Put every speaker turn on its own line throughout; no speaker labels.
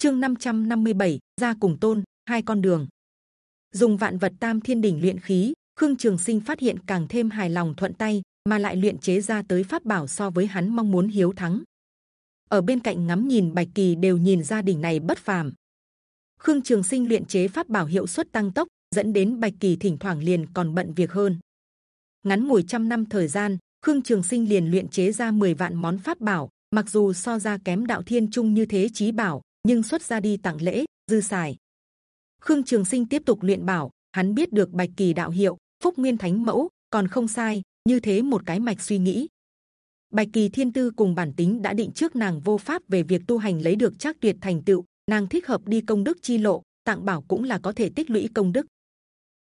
chương 557, ra cùng tôn hai con đường. Dùng vạn vật tam thiên đỉnh luyện khí khương trường sinh phát hiện càng thêm hài lòng thuận tay mà lại luyện chế ra tới pháp bảo so với hắn mong muốn hiếu thắng. Ở bên cạnh ngắm nhìn bạch kỳ đều nhìn ra đỉnh này bất phàm. Khương trường sinh luyện chế pháp bảo hiệu suất tăng tốc dẫn đến bạch kỳ thỉnh thoảng liền còn bận việc hơn. Ngắn ngủi trăm năm thời gian khương trường sinh liền luyện chế ra 10 vạn món pháp bảo mặc dù so ra kém đạo thiên trung như thế trí bảo nhưng xuất ra đi tặng lễ, dư xài. Khương trường sinh tiếp tục luyện bảo, hắn biết được bạch kỳ đạo hiệu, phúc nguyên thánh mẫu, còn không sai, như thế một cái mạch suy nghĩ. Bạch kỳ thiên tư cùng bản tính đã định trước nàng vô pháp về việc tu hành lấy được chắc tuyệt thành tựu, nàng thích hợp đi công đức chi lộ, tặng bảo cũng là có thể tích lũy công đức.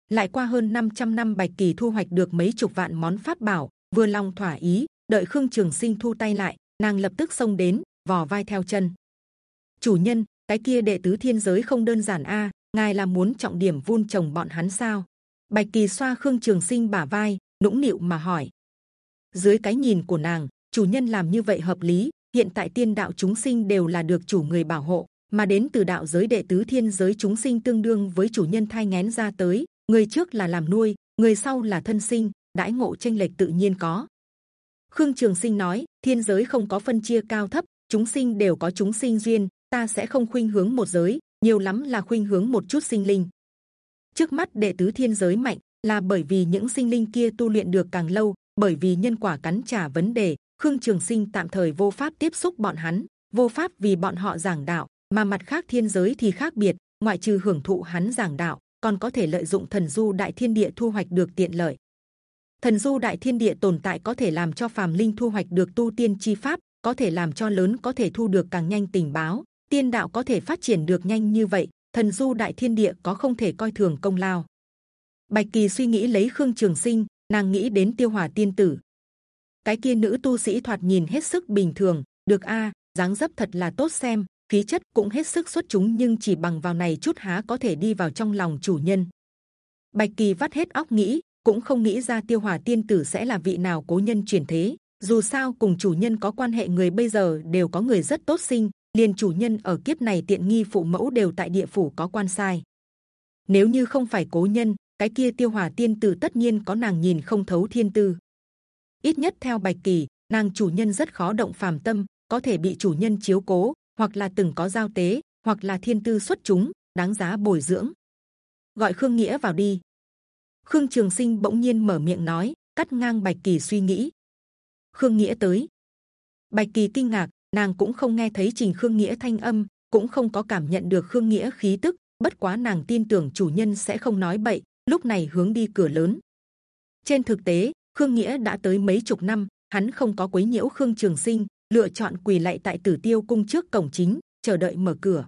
Lại qua hơn 500 năm bạch kỳ thu hoạch được mấy chục vạn món pháp bảo, vừa lòng thỏa ý, đợi khương trường sinh thu tay lại, nàng lập tức xông đến, vò vai theo chân chủ nhân, cái kia đệ tứ thiên giới không đơn giản a, ngài là muốn trọng điểm vun trồng bọn hắn sao? Bạch kỳ xoa khương trường sinh bả vai, nũng nịu mà hỏi. Dưới cái nhìn của nàng, chủ nhân làm như vậy hợp lý, hiện tại tiên đạo chúng sinh đều là được chủ người bảo hộ, mà đến từ đạo giới đệ tứ thiên giới chúng sinh tương đương với chủ nhân thai ngén ra tới, người trước là làm nuôi, người sau là thân sinh, đãi ngộ tranh lệch tự nhiên có. Khương trường sinh nói, thiên giới không có phân chia cao thấp, chúng sinh đều có chúng sinh duyên ta sẽ không khuynh hướng một giới, nhiều lắm là khuynh hướng một chút sinh linh. Trước mắt đệ tứ thiên giới mạnh là bởi vì những sinh linh kia tu luyện được càng lâu, bởi vì nhân quả cắn trả vấn đề, khương trường sinh tạm thời vô pháp tiếp xúc bọn hắn, vô pháp vì bọn họ giảng đạo, mà mặt khác thiên giới thì khác biệt, ngoại trừ hưởng thụ hắn giảng đạo, còn có thể lợi dụng thần du đại thiên địa thu hoạch được tiện lợi. Thần du đại thiên địa tồn tại có thể làm cho phàm linh thu hoạch được tu tiên chi pháp, có thể làm cho lớn có thể thu được càng nhanh tình báo tiên đạo có thể phát triển được nhanh như vậy, thần du đại thiên địa có không thể coi thường công lao. Bạch kỳ suy nghĩ lấy khương trường sinh, nàng nghĩ đến tiêu hòa tiên tử. Cái kia nữ tu sĩ thoạt nhìn hết sức bình thường, được a, dáng dấp thật là tốt xem, khí chất cũng hết sức xuất chúng nhưng chỉ bằng vào này chút há có thể đi vào trong lòng chủ nhân. Bạch kỳ vắt hết óc nghĩ, cũng không nghĩ ra tiêu hòa tiên tử sẽ là vị nào cố nhân chuyển thế, dù sao cùng chủ nhân có quan hệ người bây giờ đều có người rất tốt sinh liền chủ nhân ở kiếp này tiện nghi phụ mẫu đều tại địa phủ có quan sai. Nếu như không phải cố nhân, cái kia tiêu hòa tiên tử tất nhiên có nàng nhìn không thấu thiên tư. Ít nhất theo bạch kỳ, nàng chủ nhân rất khó động phàm tâm, có thể bị chủ nhân chiếu cố, hoặc là từng có giao tế, hoặc là thiên tư xuất chúng, đáng giá bồi dưỡng. Gọi khương nghĩa vào đi. Khương trường sinh bỗng nhiên mở miệng nói, cắt ngang bạch kỳ suy nghĩ. Khương nghĩa tới. Bạch kỳ kinh ngạc nàng cũng không nghe thấy trình khương nghĩa thanh âm, cũng không có cảm nhận được khương nghĩa khí tức, bất quá nàng tin tưởng chủ nhân sẽ không nói bậy, lúc này hướng đi cửa lớn. Trên thực tế, khương nghĩa đã tới mấy chục năm, hắn không có quấy nhiễu khương trường sinh, lựa chọn quỳ lạy tại tử tiêu cung trước cổng chính, chờ đợi mở cửa.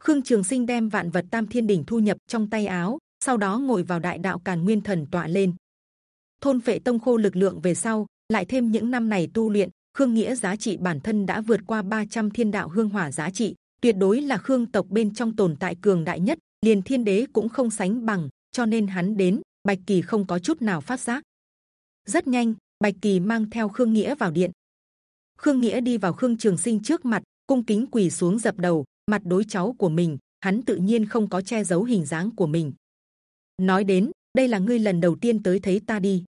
Khương trường sinh đem vạn vật tam thiên đỉnh thu nhập trong tay áo, sau đó ngồi vào đại đạo càn nguyên thần tọa lên. Thôn phệ tông khô lực lượng về sau, lại thêm những năm này tu luyện khương nghĩa giá trị bản thân đã vượt qua 300 thiên đạo hương hỏa giá trị, tuyệt đối là khương tộc bên trong tồn tại cường đại nhất, liền thiên đế cũng không sánh bằng, cho nên hắn đến, bạch kỳ không có chút nào phát giác. Rất nhanh, bạch kỳ mang theo khương nghĩa vào điện. Khương nghĩa đi vào khương trường sinh trước mặt, cung kính quỳ xuống dập đầu, mặt đối cháu của mình, hắn tự nhiên không có che giấu hình dáng của mình. Nói đến, đây là ngươi lần đầu tiên tới thấy ta đi.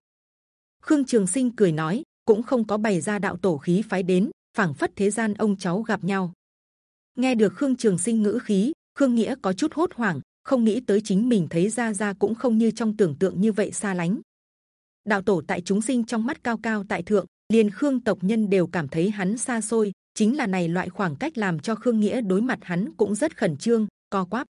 Khương trường sinh cười nói cũng không có bày ra đạo tổ khí phái đến, phảng phất thế gian ông cháu gặp nhau. Nghe được khương trường sinh ngữ khí, khương nghĩa có chút hốt hoảng, không nghĩ tới chính mình thấy gia gia cũng không như trong tưởng tượng như vậy xa lánh. Đạo tổ tại chúng sinh trong mắt cao cao tại thượng, liền khương tộc nhân đều cảm thấy hắn xa xôi, chính là này loại khoảng cách làm cho khương nghĩa đối mặt hắn cũng rất khẩn trương, co quắp.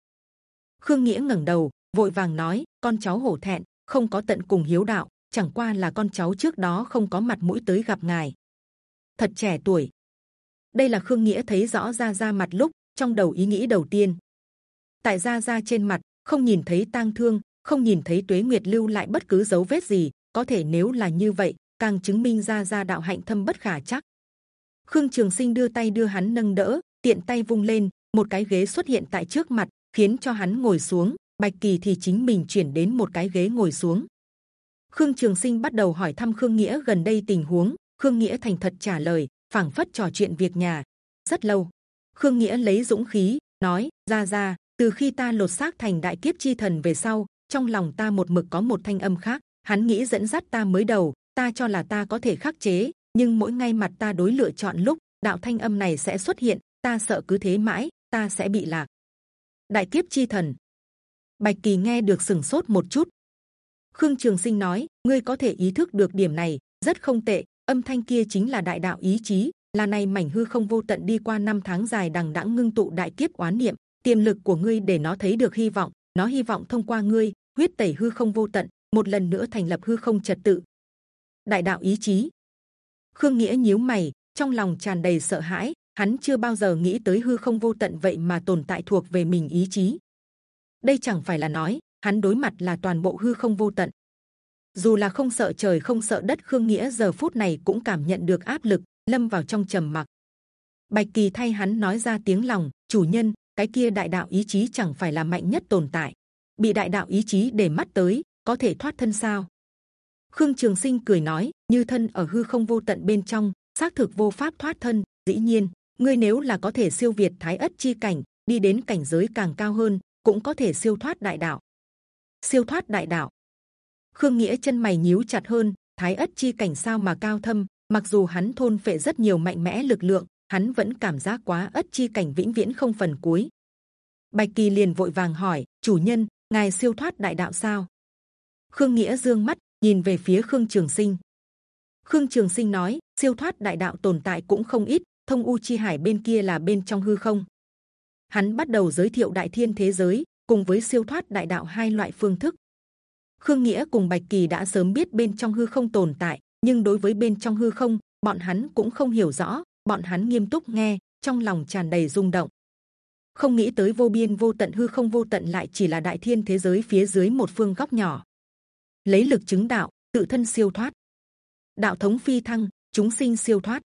Khương nghĩa ngẩng đầu, vội vàng nói, con cháu hổ thẹn, không có tận cùng hiếu đạo chẳng qua là con cháu trước đó không có mặt mũi tới gặp ngài. Thật trẻ tuổi. Đây là khương nghĩa thấy rõ ra ra mặt lúc, trong đầu ý nghĩ đầu tiên. Tại ra ra trên mặt, không nhìn thấy tang thương, không nhìn thấy tuế nguyệt lưu lại bất cứ dấu vết gì, có thể nếu là như vậy, càng chứng minh ra ra đạo hạnh thâm bất khả chắc. Khương trường sinh đưa tay đưa hắn nâng đỡ, tiện tay vung lên, một cái ghế xuất hiện tại trước mặt, khiến cho hắn ngồi xuống. Bạch kỳ thì chính mình chuyển đến một cái ghế ngồi xuống khương trường sinh bắt đầu hỏi thăm khương nghĩa gần đây tình huống. Khương nghĩa thành thật trả lời, phảng phất trò chuyện việc nhà. Rất lâu, khương nghĩa lấy dũng khí, nói, ra ra, từ khi ta lột xác thành đại kiếp chi thần về sau, trong lòng ta một mực có một thanh âm khác. Hắn nghĩ dẫn dắt ta mới đầu, ta cho là ta có thể khắc chế, nhưng mỗi ngay mặt ta đối lựa chọn lúc, đạo thanh âm này sẽ xuất hiện, ta sợ cứ thế mãi, ta sẽ bị lạc. Đại kiếp chi thần. Bạch kỳ nghe được sừng sốt một chút khương trường sinh nói, ngươi có thể ý thức được điểm này, rất không tệ, âm thanh kia chính là đại đạo ý chí, là này mảnh hư không vô tận đi qua năm tháng dài đằng đẵng ngưng tụ đại kiếp oán niệm, tiềm lực của ngươi để nó thấy được hy vọng, nó hy vọng thông qua ngươi, huyết tẩy hư không vô tận, một lần nữa thành lập hư không trật tự. Đại đạo ý chí. Khương nghĩa nhíu mày, trong lòng tràn đầy sợ hãi, hắn chưa bao giờ nghĩ tới hư không vô tận vậy mà tồn tại thuộc về mình ý chí. Đây chẳng phải là nói hắn đối mặt là toàn bộ hư không vô tận. Dù là không sợ trời, không sợ đất, khương nghĩa giờ phút này cũng cảm nhận được áp lực, lâm vào trong trầm mặc. Bạch kỳ thay hắn nói ra tiếng lòng, chủ nhân, cái kia đại đạo ý chí chẳng phải là mạnh nhất tồn tại. Bị đại đạo ý chí để mắt tới, có thể thoát thân sao? Khương trường sinh cười nói, như thân ở hư không vô tận bên trong, xác thực vô pháp thoát thân. Dĩ nhiên, ngươi nếu là có thể siêu việt thái ất chi cảnh, đi đến cảnh giới càng cao hơn, cũng có thể siêu thoát đại đạo siêu thoát đại đạo. Khương nghĩa chân mày nhíu chặt hơn, thái ất chi cảnh sao mà cao thâm, mặc dù hắn thôn phệ rất nhiều mạnh mẽ lực lượng, hắn vẫn cảm giác quá ất chi cảnh vĩnh viễn không phần cuối. Bạch kỳ liền vội vàng hỏi, chủ nhân, ngài siêu thoát đại đạo sao? Khương nghĩa dương mắt, nhìn về phía khương trường sinh. Khương trường sinh nói, siêu thoát đại đạo tồn tại cũng không ít, thông u chi hải bên kia là bên trong hư không? Hắn bắt đầu giới thiệu đại thiên thế giới cùng với siêu thoát đại đạo hai loại phương thức. Khương nghĩa cùng bạch kỳ đã sớm biết bên trong hư không tồn tại, nhưng đối với bên trong hư không, bọn hắn cũng không hiểu rõ, bọn hắn nghiêm túc nghe, trong lòng tràn đầy rung động. Không nghĩ tới vô biên vô tận hư không vô tận lại chỉ là đại thiên thế giới phía dưới một phương góc nhỏ. Lấy lực chứng đạo, tự thân siêu thoát. Đạo thống phi thăng, chúng sinh siêu thoát.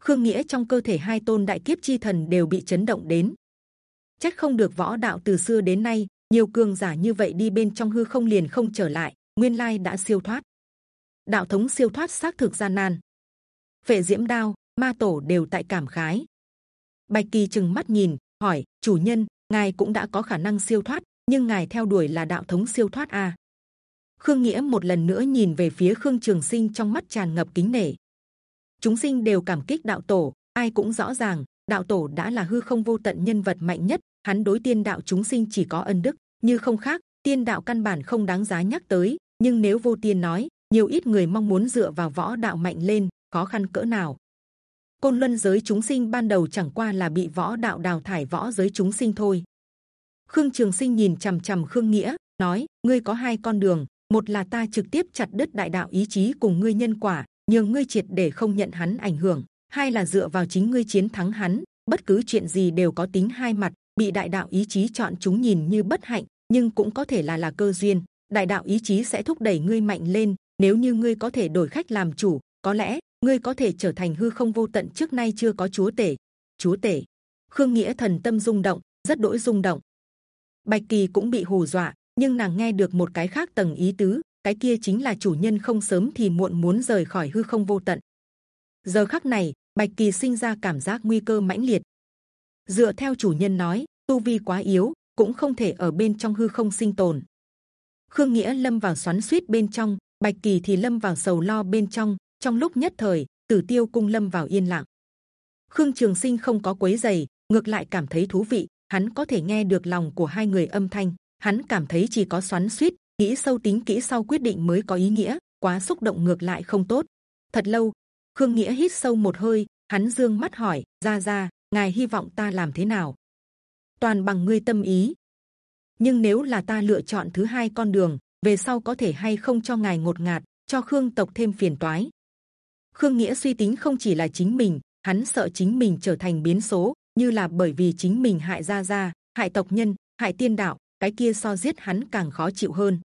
Khương nghĩa trong cơ thể hai tôn đại kiếp chi thần đều bị chấn động đến chắc không được võ đạo từ xưa đến nay, nhiều cường giả như vậy đi bên trong hư không liền không trở lại, nguyên lai đã siêu thoát. Đạo thống siêu thoát xác thực gian nan. Vệ diễm đao, ma tổ đều tại cảm khái. Bạch kỳ chừng mắt nhìn, hỏi, chủ nhân, ngài cũng đã có khả năng siêu thoát, nhưng ngài theo đuổi là đạo thống siêu thoát à? khương nghĩa một lần nữa nhìn về phía khương trường sinh trong mắt tràn ngập kính nể. Chúng sinh đều cảm kích đạo tổ, ai cũng rõ ràng đạo tổ đã là hư không vô tận nhân vật mạnh nhất, hắn đối tiên đạo chúng sinh chỉ có ân đức, như không khác, tiên đạo căn bản không đáng giá nhắc tới. Nhưng nếu vô tiên nói, nhiều ít người mong muốn dựa vào võ đạo mạnh lên, khó khăn cỡ nào. Côn luân giới chúng sinh ban đầu chẳng qua là bị võ đạo đào thải võ giới chúng sinh thôi. Khương trường sinh nhìn c h ầ m c h ầ m khương nghĩa, nói, ngươi có hai con đường, một là ta trực tiếp chặt đứt đại đạo ý chí cùng ngươi nhân quả nhưng ngươi triệt để không nhận hắn ảnh hưởng hai là dựa vào chính ngươi chiến thắng hắn, bất cứ chuyện gì đều có tính hai mặt, bị đại đạo ý chí chọn chúng nhìn như bất hạnh, nhưng cũng có thể là là cơ duyên. Đại đạo ý chí sẽ thúc đẩy ngươi mạnh lên, nếu như ngươi có thể đổi khách làm chủ, có lẽ ngươi có thể trở thành hư không vô tận trước nay chưa có chúa tể. Chúa tể. Khương nghĩa thần tâm rung động, rất đỗi rung động. Bạch kỳ cũng bị hù dọa, nhưng nàng nghe được một cái khác tầng ý tứ, cái kia chính là chủ nhân không sớm thì muộn muốn rời khỏi hư không vô tận. Giờ khắc này bạch kỳ sinh ra cảm giác nguy cơ mãnh liệt. Dựa theo chủ nhân nói, tu vi quá yếu, cũng không thể ở bên trong hư không sinh tồn. Khương nghĩa lâm vào xoắn xuýt bên trong, bạch kỳ thì lâm vào sầu lo bên trong. Trong lúc nhất thời, tử tiêu cung lâm vào yên lặng. Khương trường sinh không có quấy giày ngược lại cảm thấy thú vị, hắn có thể nghe được lòng của hai người âm thanh. Hắn cảm thấy chỉ có xoắn xuýt nghĩ sâu tính kỹ sau quyết định mới có ý nghĩa, quá xúc động ngược lại không tốt. Thật lâu khương nghĩa hít sâu một hơi, hắn dương mắt hỏi ra ra ngài hy vọng ta làm thế nào? Toàn bằng ngươi tâm ý. Nhưng nếu là ta lựa chọn thứ hai con đường, về sau có thể hay không cho ngài ngột ngạt, cho khương tộc thêm phiền toái? Khương nghĩa suy tính không chỉ là chính mình, hắn sợ chính mình trở thành biến số, như là bởi vì chính mình hại gia gia, hại tộc nhân, hại tiên đạo, cái kia so giết hắn càng khó chịu hơn.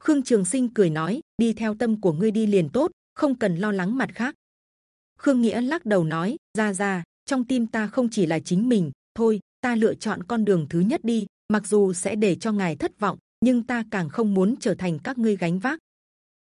Khương trường sinh cười nói, đi theo tâm của ngươi đi liền tốt không cần lo lắng mặt khác khương nghĩa lắc đầu nói gia gia trong tim ta không chỉ là chính mình thôi ta lựa chọn con đường thứ nhất đi mặc dù sẽ để cho ngài thất vọng nhưng ta càng không muốn trở thành các ngươi gánh vác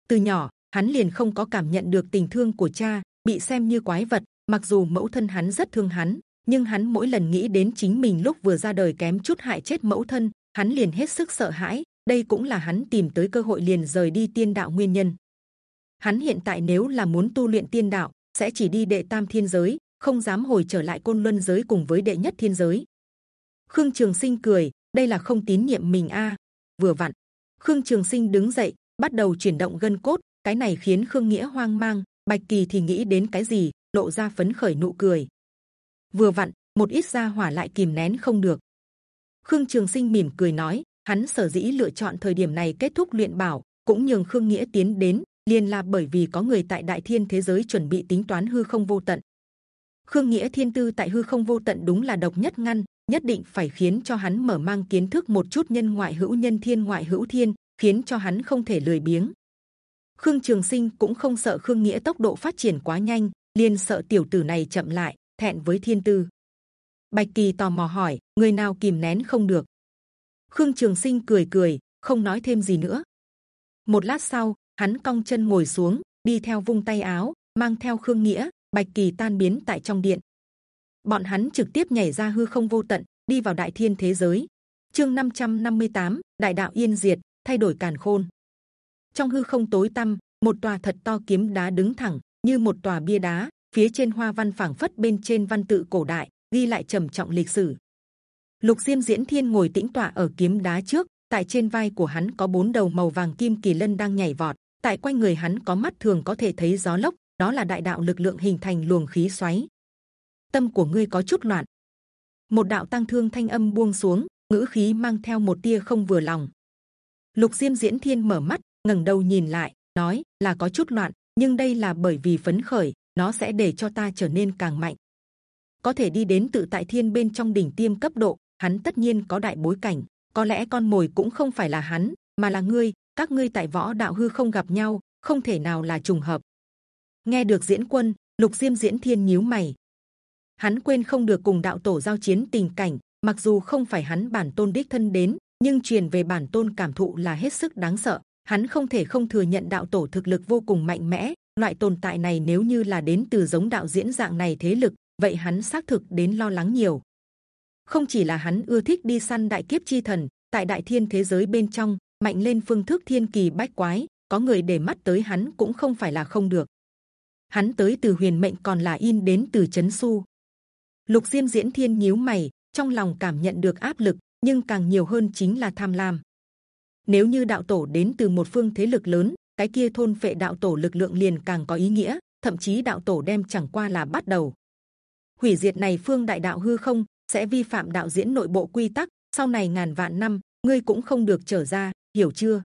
từ nhỏ hắn liền không có cảm nhận được tình thương của cha bị xem như quái vật mặc dù mẫu thân hắn rất thương hắn nhưng hắn mỗi lần nghĩ đến chính mình lúc vừa ra đời kém chút hại chết mẫu thân, hắn liền hết sức sợ hãi. Đây cũng là hắn tìm tới cơ hội liền rời đi tiên đạo nguyên nhân. Hắn hiện tại nếu là muốn tu luyện tiên đạo, sẽ chỉ đi đệ tam thiên giới, không dám hồi trở lại côn luân giới cùng với đệ nhất thiên giới. Khương Trường Sinh cười, đây là không tín nhiệm mình a. Vừa vặn, Khương Trường Sinh đứng dậy, bắt đầu chuyển động gân cốt. Cái này khiến Khương Nghĩa hoang mang. Bạch Kỳ thì nghĩ đến cái gì, lộ ra phấn khởi nụ cười. Vừa vặn, một ít gia hỏa lại kìm nén không được. Khương Trường Sinh mỉm cười nói, hắn sở dĩ lựa chọn thời điểm này kết thúc luyện bảo, cũng nhường Khương Nghĩa tiến đến, liền là bởi vì có người tại Đại Thiên thế giới chuẩn bị tính toán hư không vô tận. Khương Nghĩa thiên tư tại hư không vô tận đúng là độc nhất ngăn, nhất định phải khiến cho hắn mở mang kiến thức một chút nhân ngoại hữu nhân thiên ngoại hữu thiên, khiến cho hắn không thể lười biếng. Khương Trường Sinh cũng không sợ Khương Nghĩa tốc độ phát triển quá nhanh, liền sợ tiểu tử này chậm lại, thẹn với thiên tư. Bạch Kỳ tò mò hỏi, người nào kìm nén không được? Khương Trường Sinh cười cười, không nói thêm gì nữa. Một lát sau, hắn cong chân ngồi xuống, đi theo vung tay áo, mang theo Khương Nghĩa, Bạch Kỳ tan biến tại trong điện. Bọn hắn trực tiếp nhảy ra hư không vô tận, đi vào đại thiên thế giới. Chương 558, Đại đạo yên diệt, thay đổi càn khôn. Trong hư không tối tăm, một tòa thật to kiếm đá đứng thẳng, như một tòa bia đá, phía trên hoa văn phảng phất bên trên văn tự cổ đại, ghi lại trầm trọng lịch sử. Lục Diêm Diễn Thiên ngồi tĩnh tọa ở kiếm đá trước, tại trên vai của hắn có bốn đầu màu vàng kim kỳ lân đang nhảy vọt, tại quanh người hắn có mắt thường có thể thấy gió lốc, đó là đại đạo lực lượng hình thành luồng khí xoáy. Tâm của ngươi có chút loạn. Một đạo tăng thương thanh âm buông xuống, ngữ khí mang theo một tia không vừa lòng. Lục Diêm Diễn Thiên mở mắt, ngẩng đầu nhìn lại, nói là có chút loạn, nhưng đây là bởi vì phấn khởi, nó sẽ để cho ta trở nên càng mạnh. Có thể đi đến tự tại thiên bên trong đỉnh tiêm cấp độ, hắn tất nhiên có đại bối cảnh. Có lẽ con mồi cũng không phải là hắn, mà là ngươi. Các ngươi tại võ đạo hư không gặp nhau, không thể nào là trùng hợp. Nghe được diễn quân, lục diêm diễn thiên nhíu mày. Hắn quên không được cùng đạo tổ giao chiến tình cảnh, mặc dù không phải hắn bản tôn đích thân đến, nhưng truyền về bản tôn cảm thụ là hết sức đáng sợ. Hắn không thể không thừa nhận đạo tổ thực lực vô cùng mạnh mẽ. Loại tồn tại này nếu như là đến từ giống đạo diễn dạng này thế lực, vậy hắn xác thực đến lo lắng nhiều. Không chỉ là hắn ưa thích đi săn đại kiếp chi thần, tại đại thiên thế giới bên trong mạnh lên phương thức thiên kỳ bách quái, có người để mắt tới hắn cũng không phải là không được. Hắn tới từ huyền mệnh còn là in đến từ chấn su. Lục Diêm diễn thiên nhíu mày, trong lòng cảm nhận được áp lực, nhưng càng nhiều hơn chính là tham lam. Nếu như đạo tổ đến từ một phương thế lực lớn, cái kia thôn phệ đạo tổ lực lượng liền càng có ý nghĩa. Thậm chí đạo tổ đem chẳng qua là bắt đầu hủy diệt này phương đại đạo hư không sẽ vi phạm đạo diễn nội bộ quy tắc. Sau này ngàn vạn năm, ngươi cũng không được trở ra, hiểu chưa?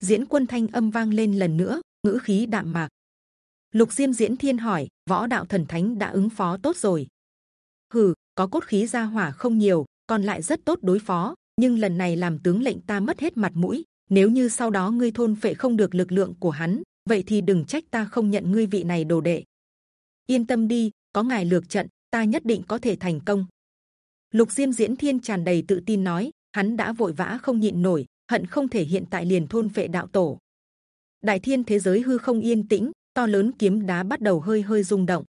Diễn quân thanh âm vang lên lần nữa, ngữ khí đạm mạc. Lục Diêm Diễn Thiên hỏi, võ đạo thần thánh đã ứng phó tốt rồi. Hừ, có cốt khí gia hỏa không nhiều, còn lại rất tốt đối phó. Nhưng lần này làm tướng lệnh ta mất hết mặt mũi. Nếu như sau đó ngươi thôn phệ không được lực lượng của hắn, vậy thì đừng trách ta không nhận ngươi vị này đồ đệ. Yên tâm đi, có ngài lược trận, ta nhất định có thể thành công. Lục Diêm Diễn Thiên tràn đầy tự tin nói, hắn đã vội vã không nhịn nổi, hận không thể hiện tại liền thôn phệ đạo tổ. Đại thiên thế giới hư không yên tĩnh, to lớn kiếm đá bắt đầu hơi hơi rung động.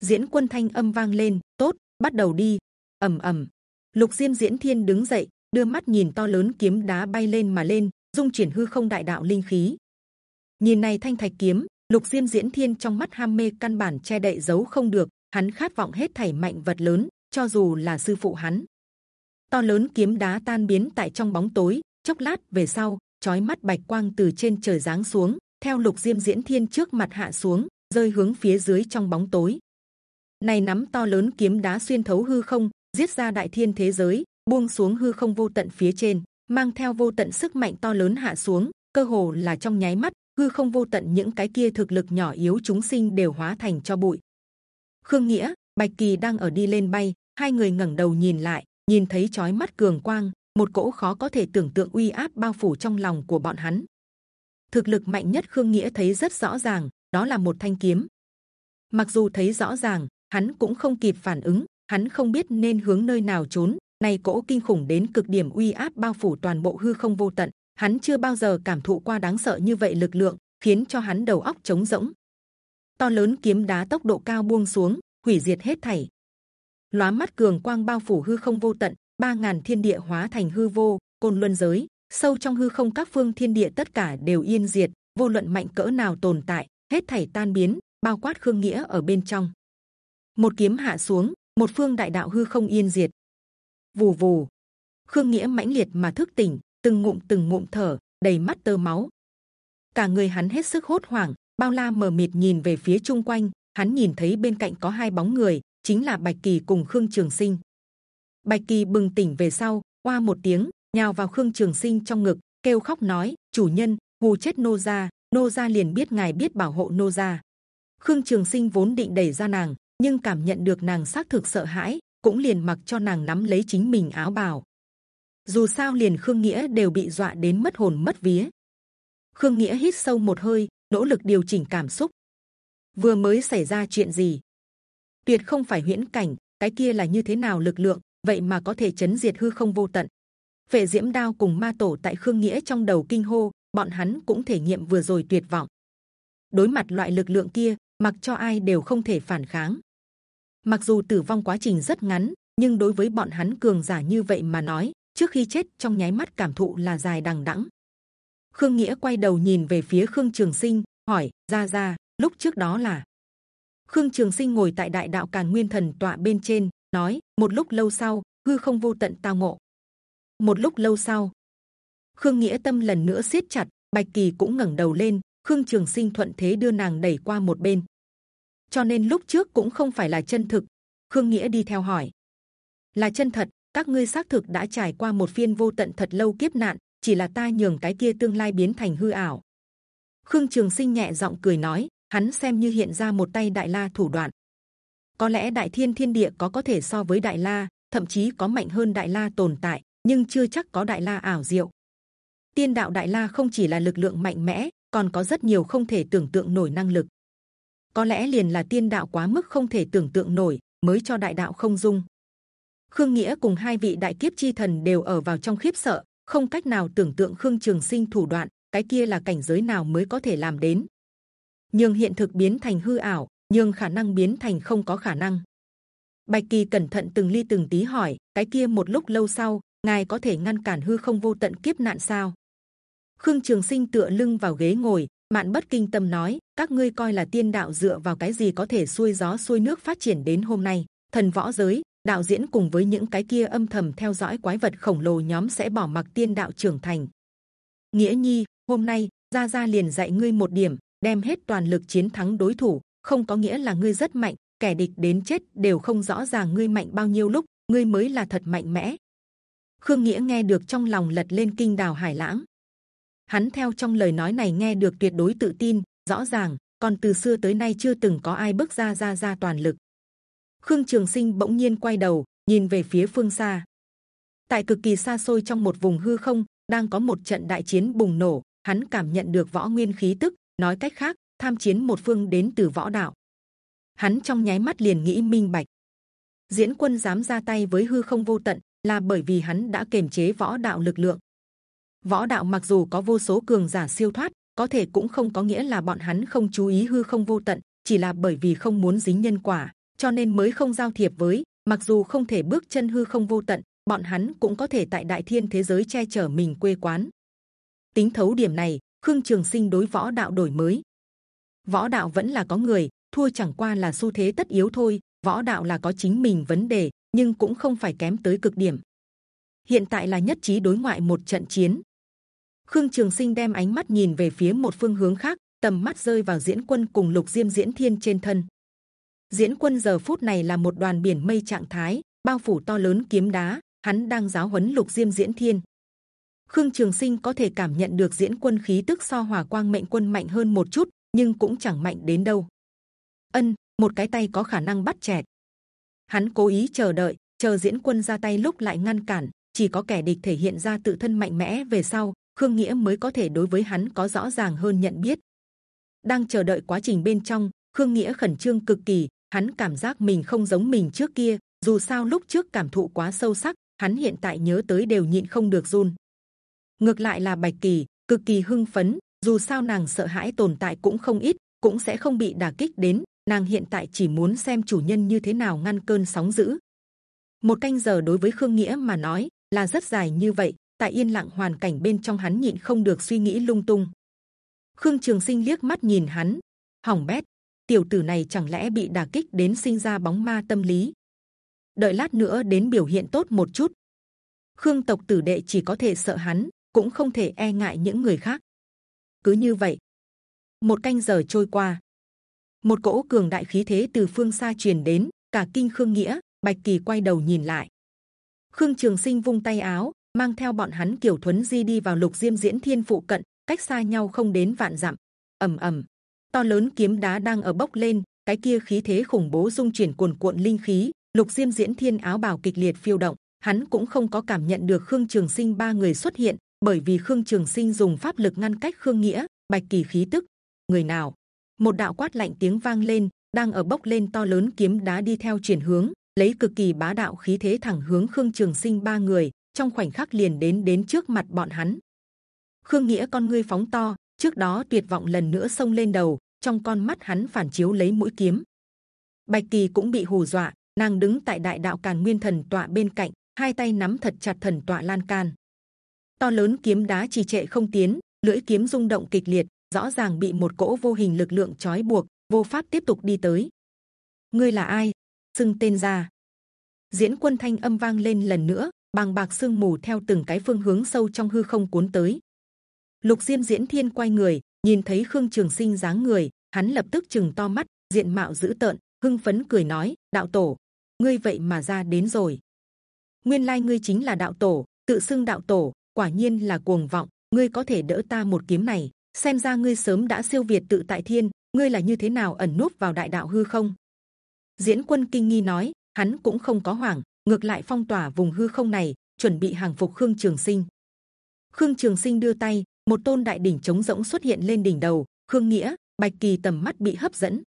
Diễn quân thanh âm vang lên, tốt, bắt đầu đi. ầm ầm. Lục Diêm Diễn Thiên đứng dậy, đưa mắt nhìn to lớn kiếm đá bay lên mà lên, dung chuyển hư không đại đạo linh khí. Nhìn này thanh thạch kiếm, Lục Diêm Diễn Thiên trong mắt ham mê căn bản che đậy giấu không được, hắn khát vọng hết thảy mạnh vật lớn, cho dù là sư phụ hắn. To lớn kiếm đá tan biến tại trong bóng tối, chốc lát về sau, chói mắt bạch quang từ trên trời giáng xuống, theo Lục Diêm Diễn Thiên trước mặt hạ xuống, rơi hướng phía dưới trong bóng tối. Này nắm to lớn kiếm đá xuyên thấu hư không, giết ra đại thiên thế giới, buông xuống hư không vô tận phía trên, mang theo vô tận sức mạnh to lớn hạ xuống, cơ hồ là trong nháy mắt hư không vô tận những cái kia thực lực nhỏ yếu chúng sinh đều hóa thành cho bụi. Khương Nghĩa, Bạch Kỳ đang ở đi lên bay, hai người ngẩng đầu nhìn lại, nhìn thấy chói mắt cường quang, một cỗ khó có thể tưởng tượng uy áp bao phủ trong lòng của bọn hắn. Thực lực mạnh nhất Khương Nghĩa thấy rất rõ ràng, đó là một thanh kiếm. Mặc dù thấy rõ ràng, hắn cũng không kịp phản ứng, hắn không biết nên hướng nơi nào trốn. Này cỗ kinh khủng đến cực điểm uy áp bao phủ toàn bộ hư không vô tận, hắn chưa bao giờ cảm thụ qua đáng sợ như vậy lực lượng, khiến cho hắn đầu óc trống rỗng. To lớn kiếm đá tốc độ cao buông xuống, hủy diệt hết thảy. lóa mắt cường quang bao phủ hư không vô tận ba ngàn thiên địa hóa thành hư vô, côn luân giới. Sâu trong hư không các phương thiên địa tất cả đều yên diệt, vô luận mạnh cỡ nào tồn tại, hết thảy tan biến, bao quát khương nghĩa ở bên trong. Một kiếm hạ xuống, một phương đại đạo hư không yên diệt. Vù vù. Khương nghĩa mãnh liệt mà thức tỉnh, từng ngụm từng ngụm thở, đầy mắt tơ máu. Cả người hắn hết sức hốt hoảng, bao la mờ mịt nhìn về phía chung quanh. Hắn nhìn thấy bên cạnh có hai bóng người, chính là bạch kỳ cùng khương trường sinh bạch kỳ bừng tỉnh về sau, qua một tiếng, nhào vào khương trường sinh trong ngực, kêu khóc nói, chủ nhân hù chết nô gia nô gia liền biết ngài biết bảo hộ nô gia. Khương trường sinh vốn định đẩy ra nàng, nhưng cảm nhận được nàng xác thực sợ hãi, cũng liền mặc cho nàng nắm lấy chính mình áo bào. Dù sao liền khương nghĩa đều bị dọa đến mất hồn mất vía. Khương nghĩa hít sâu một hơi, nỗ lực điều chỉnh cảm xúc. Vừa mới xảy ra chuyện gì? Tuyệt không phải huyễn cảnh, cái kia là như thế nào lực lượng? Vậy mà có thể chấn diệt hư không vô tận. Vệ diễm đao cùng ma tổ tại khương nghĩa trong đầu kinh hô, bọn hắn cũng thể nghiệm vừa rồi tuyệt vọng. Đối mặt loại lực lượng kia, mặc cho ai đều không thể phản kháng. Mặc dù tử vong quá trình rất ngắn, nhưng đối với bọn hắn cường giả như vậy mà nói, trước khi chết trong nháy mắt cảm thụ là dài đằng đẵng. Khương nghĩa quay đầu nhìn về phía khương trường sinh, hỏi, ra ra, lúc trước đó là? Khương trường sinh ngồi tại đại đạo càn nguyên thần tọa bên trên nói, một lúc lâu sau, hư không vô tận tao ngộ. Một lúc lâu sau, khương nghĩa tâm lần nữa siết chặt, bạch kỳ cũng ngẩng đầu lên, khương trường sinh thuận thế đưa nàng đẩy qua một bên. Cho nên lúc trước cũng không phải là chân thực. Khương nghĩa đi theo hỏi, là chân thật, các ngươi xác thực đã trải qua một phiên vô tận thật lâu kiếp nạn, chỉ là ta nhường cái kia tương lai biến thành hư ảo. Khương trường sinh nhẹ giọng cười nói, hắn xem như hiện ra một tay đại la thủ đoạn có lẽ đại thiên thiên địa có có thể so với đại la, thậm chí có mạnh hơn đại la tồn tại, nhưng chưa chắc có đại la ảo diệu. Tiên đạo đại la không chỉ là lực lượng mạnh mẽ, còn có rất nhiều không thể tưởng tượng nổi năng lực. Có lẽ liền là tiên đạo quá mức không thể tưởng tượng nổi mới cho đại đạo không dung. Khương nghĩa cùng hai vị đại kiếp chi thần đều ở vào trong khiếp sợ, không cách nào tưởng tượng khương trường sinh thủ đoạn, cái kia là cảnh giới nào mới có thể làm đến. Nhưng hiện thực biến thành hư ảo nhưng khả năng biến thành không có khả năng. Bạch kỳ cẩn thận từng ly từng tí hỏi, cái kia một lúc lâu sau, ngài có thể ngăn cản hư không vô tận kiếp nạn sao? Khương trường sinh tựa lưng vào ghế ngồi, mạn bất kinh tâm nói, các ngươi coi là tiên đạo dựa vào cái gì có thể xuôi gió xuôi nước phát triển đến hôm nay? Thần võ giới, đạo diễn cùng với những cái kia âm thầm theo dõi quái vật khổng lồ nhóm sẽ bỏ mặc tiên đạo trưởng thành. Nghĩa nhi, hôm nay, gia gia liền dạy ngươi một điểm, đem hết toàn lực chiến thắng đối thủ không có nghĩa là ngươi rất mạnh, kẻ địch đến chết đều không rõ ràng ngươi mạnh bao nhiêu lúc, ngươi mới là thật mạnh mẽ. Khương nghĩa nghe được trong lòng lật lên kinh đào hải lãng. Hắn theo trong lời nói này nghe được tuyệt đối tự tin, rõ ràng, còn từ xưa tới nay chưa từng có ai bước ra ra ra toàn lực. Khương trường sinh bỗng nhiên quay đầu, nhìn về phía phương xa. Tại cực kỳ xa xôi trong một vùng hư không, đang có một trận đại chiến bùng nổ, hắn cảm nhận được võ nguyên khí tức, nói cách khác tham chiến một phương đến từ võ đạo. Hắn trong nháy mắt liền nghĩ minh bạch. Diễn quân dám ra tay với hư không vô tận là bởi vì hắn đã kiềm chế võ đạo lực lượng. Võ đạo mặc dù có vô số cường giả siêu thoát, có thể cũng không có nghĩa là bọn hắn không chú ý hư không vô tận, chỉ là bởi vì không muốn dính nhân quả, cho nên mới không giao thiệp với. Mặc dù không thể bước chân hư không vô tận, bọn hắn cũng có thể tại đại thiên thế giới che chở mình quê quán. Tính thấu điểm này, khương trường sinh đối võ đạo đổi mới võ đạo vẫn là có người, thua chẳng qua là xu thế tất yếu thôi, võ đạo là có chính mình vấn đề, nhưng cũng không phải kém tới cực điểm. Hiện tại là nhất trí đối ngoại một trận chiến. Khương trường sinh đem ánh mắt nhìn về phía một phương hướng khác, tầm mắt rơi vào diễn quân cùng lục diêm diễn thiên trên thân. Diễn quân giờ phút này là một đoàn biển mây trạng thái, bao phủ to lớn kiếm đá, hắn đang giáo huấn lục diêm diễn thiên. Khương trường sinh có thể cảm nhận được diễn quân khí tức so hỏa quang mệnh quân mạnh hơn một chút nhưng cũng chẳng mạnh đến đâu. Ân, một cái tay có khả năng bắt chẹt. Hắn cố ý chờ đợi, chờ diễn quân ra tay lúc lại ngăn cản, chỉ có kẻ địch thể hiện ra tự thân mạnh mẽ về sau, khương nghĩa mới có thể đối với hắn có rõ ràng hơn nhận biết. Đang chờ đợi quá trình bên trong, khương nghĩa khẩn trương cực kỳ, hắn cảm giác mình không giống mình trước kia, dù sao lúc trước cảm thụ quá sâu sắc, hắn hiện tại nhớ tới đều nhịn không được run. Ngược lại là bạch kỳ, cực kỳ hưng phấn dù sao nàng sợ hãi tồn tại cũng không ít, cũng sẽ không bị đả kích đến. Nàng hiện tại chỉ muốn xem chủ nhân như thế nào ngăn cơn sóng dữ. Một canh giờ đối với khương nghĩa mà nói là rất dài như vậy, tại yên lặng hoàn cảnh bên trong hắn nhịn không được suy nghĩ lung tung. Khương trường sinh liếc mắt nhìn hắn. Hỏng bét, tiểu tử này chẳng lẽ bị đả kích đến sinh ra bóng ma tâm lý? Đợi lát nữa đến biểu hiện tốt một chút. Khương tộc tử đệ chỉ có thể sợ hắn, cũng không thể e ngại những người khác cứ như vậy. Một canh giờ trôi qua. Một cỗ cường đại khí thế từ phương xa truyền đến, cả kinh khương nghĩa, bạch kỳ quay đầu nhìn lại. Khương trường sinh vung tay áo, mang theo bọn hắn kiểu thuấn di đi vào lục diêm diễn thiên phụ cận, cách xa nhau không đến vạn dặm. Ầm ầm. To lớn kiếm đá đang ở bốc lên, cái kia khí thế khủng bố dung chuyển cuồn cuộn linh khí, lục diêm diễn thiên áo bào kịch liệt phiêu động, hắn cũng không có cảm nhận được khương trường sinh ba người xuất hiện bởi vì khương trường sinh dùng pháp lực ngăn cách khương nghĩa, bạch kỳ khí tức. Người nào? Một đạo quát lạnh tiếng vang lên, đang ở bốc lên to lớn kiếm đá đi theo chuyển hướng, lấy cực kỳ bá đạo khí thế thẳng hướng khương trường sinh ba người, trong khoảnh khắc liền đến đến trước mặt bọn hắn. Khương nghĩa con ngươi phóng to, trước đó tuyệt vọng lần nữa xông lên đầu, trong con mắt hắn phản chiếu lấy mũi kiếm. Bạch kỳ cũng bị hù dọa, nàng đứng tại đại đạo càn nguyên thần tọa bên cạnh, hai tay nắm thật chặt thần tọa lan can to lớn kiếm đá trì trệ không tiến, lưỡi kiếm rung động kịch liệt, rõ ràng bị một cỗ vô hình lực lượng trói buộc, vô pháp tiếp tục đi tới. Ngươi là ai? Xưng tên ra. Diễn quân thanh âm vang lên lần nữa bằng bạc sương mù theo từng cái phương hướng sâu trong hư không cuốn tới. Lục diêm diễn thiên quay người, nhìn thấy khương trường sinh dáng người, hắn lập tức chừng to mắt, diện mạo dữ tợn, hưng phấn cười nói, đạo tổ, ngươi vậy mà ra đến rồi. Nguyên lai ngươi chính là đạo tổ, tự xưng đạo tổ quả nhiên là cuồng vọng, ngươi có thể đỡ ta một kiếm này. Xem ra ngươi sớm đã siêu việt tự tại thiên, ngươi là như thế nào ẩn núp vào đại đạo hư không? Diễn quân kinh nghi nói, hắn cũng không có hoảng, ngược lại phong tỏa vùng hư không này, chuẩn bị hàng phục khương trường sinh. Khương trường sinh đưa tay, một tôn đại đỉnh trống rỗng xuất hiện lên đỉnh đầu, khương nghĩa, bạch kỳ tầm mắt bị hấp dẫn.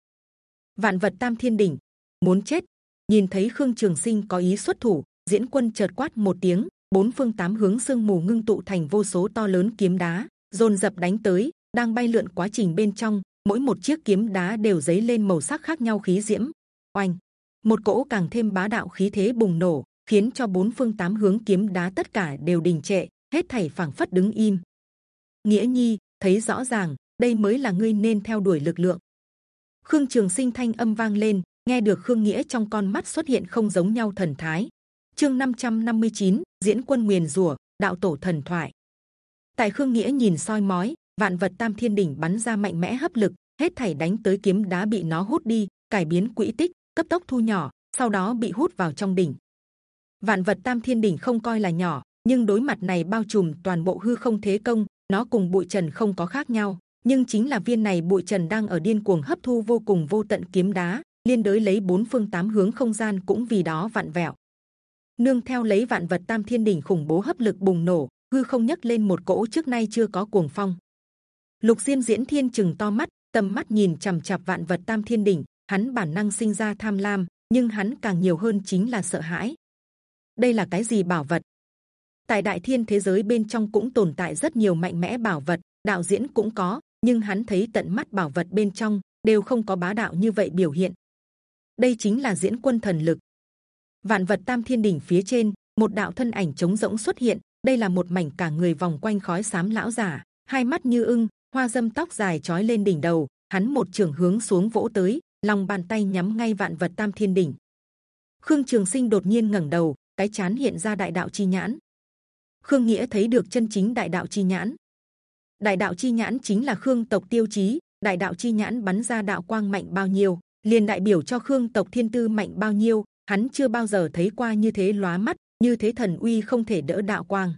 Vạn vật tam thiên đỉnh, muốn chết. Nhìn thấy khương trường sinh có ý xuất thủ, diễn quân chợt quát một tiếng bốn phương tám hướng sương mù ngưng tụ thành vô số to lớn kiếm đá, dồn dập đánh tới, đang bay lượn quá trình bên trong, mỗi một chiếc kiếm đá đều dấy lên màu sắc khác nhau khí diễm. Oanh! Một cỗ càng thêm bá đạo khí thế bùng nổ, khiến cho bốn phương tám hướng kiếm đá tất cả đều đình trệ, hết thảy phảng phất đứng im. Nghĩa nhi, thấy rõ ràng, đây mới là ngươi nên theo đuổi lực lượng. Khương trường sinh thanh âm vang lên, nghe được khương nghĩa trong con mắt xuất hiện không giống nhau thần thái chương 559, diễn quân nguyền rủa đạo tổ thần thoại. Tại khương nghĩa nhìn soi mói vạn vật tam thiên đỉnh bắn ra mạnh mẽ hấp lực hết thảy đánh tới kiếm đá bị nó hút đi cải biến quỹ tích cấp tốc thu nhỏ sau đó bị hút vào trong đỉnh. Vạn vật tam thiên đỉnh không coi là nhỏ nhưng đối mặt này bao trùm toàn bộ hư không thế công nó cùng bụi trần không có khác nhau. Nhưng chính là viên này bụi trần đang ở điên cuồng hấp thu vô cùng vô tận kiếm đá liên đới lấy bốn phương tám hướng không gian cũng vì đó vặn vẹo nương theo lấy vạn vật tam thiên đỉnh khủng bố hấp lực bùng nổ, hư không nhấc lên một cỗ trước nay chưa có cuồng phong. Lục diên diễn thiên chừng to mắt, tầm mắt nhìn c h ầ m chạp vạn vật tam thiên đỉnh, hắn bản năng sinh ra tham lam, nhưng hắn càng nhiều hơn chính là sợ hãi. Đây là cái gì bảo vật? Tại đại thiên thế giới bên trong cũng tồn tại rất nhiều mạnh mẽ bảo vật, đạo diễn cũng có, nhưng hắn thấy tận mắt bảo vật bên trong đều không có bá đạo như vậy biểu hiện. Đây chính là diễn quân thần lực vạn vật tam thiên đỉnh phía trên, một đạo thân ảnh trống rỗng xuất hiện. Đây là một mảnh cả người vòng quanh khói xám lão giả, hai mắt như ưng, hoa dâm tóc dài trói lên đỉnh đầu, hắn một trường hướng xuống vỗ tới, lòng bàn tay nhắm ngay vạn vật tam thiên đỉnh. Khương trường sinh đột nhiên ngẩng đầu, cái chán hiện ra đại đạo chi nhãn. Khương nghĩa thấy được chân chính đại đạo chi nhãn. Đại đạo chi nhãn chính là khương tộc tiêu chí, đại đạo chi nhãn bắn ra đạo quang mạnh bao nhiêu, liền đại biểu cho khương tộc thiên tư mạnh bao nhiêu hắn chưa bao giờ thấy qua như thế lóa mắt, như thế thần uy không thể đỡ đạo quang.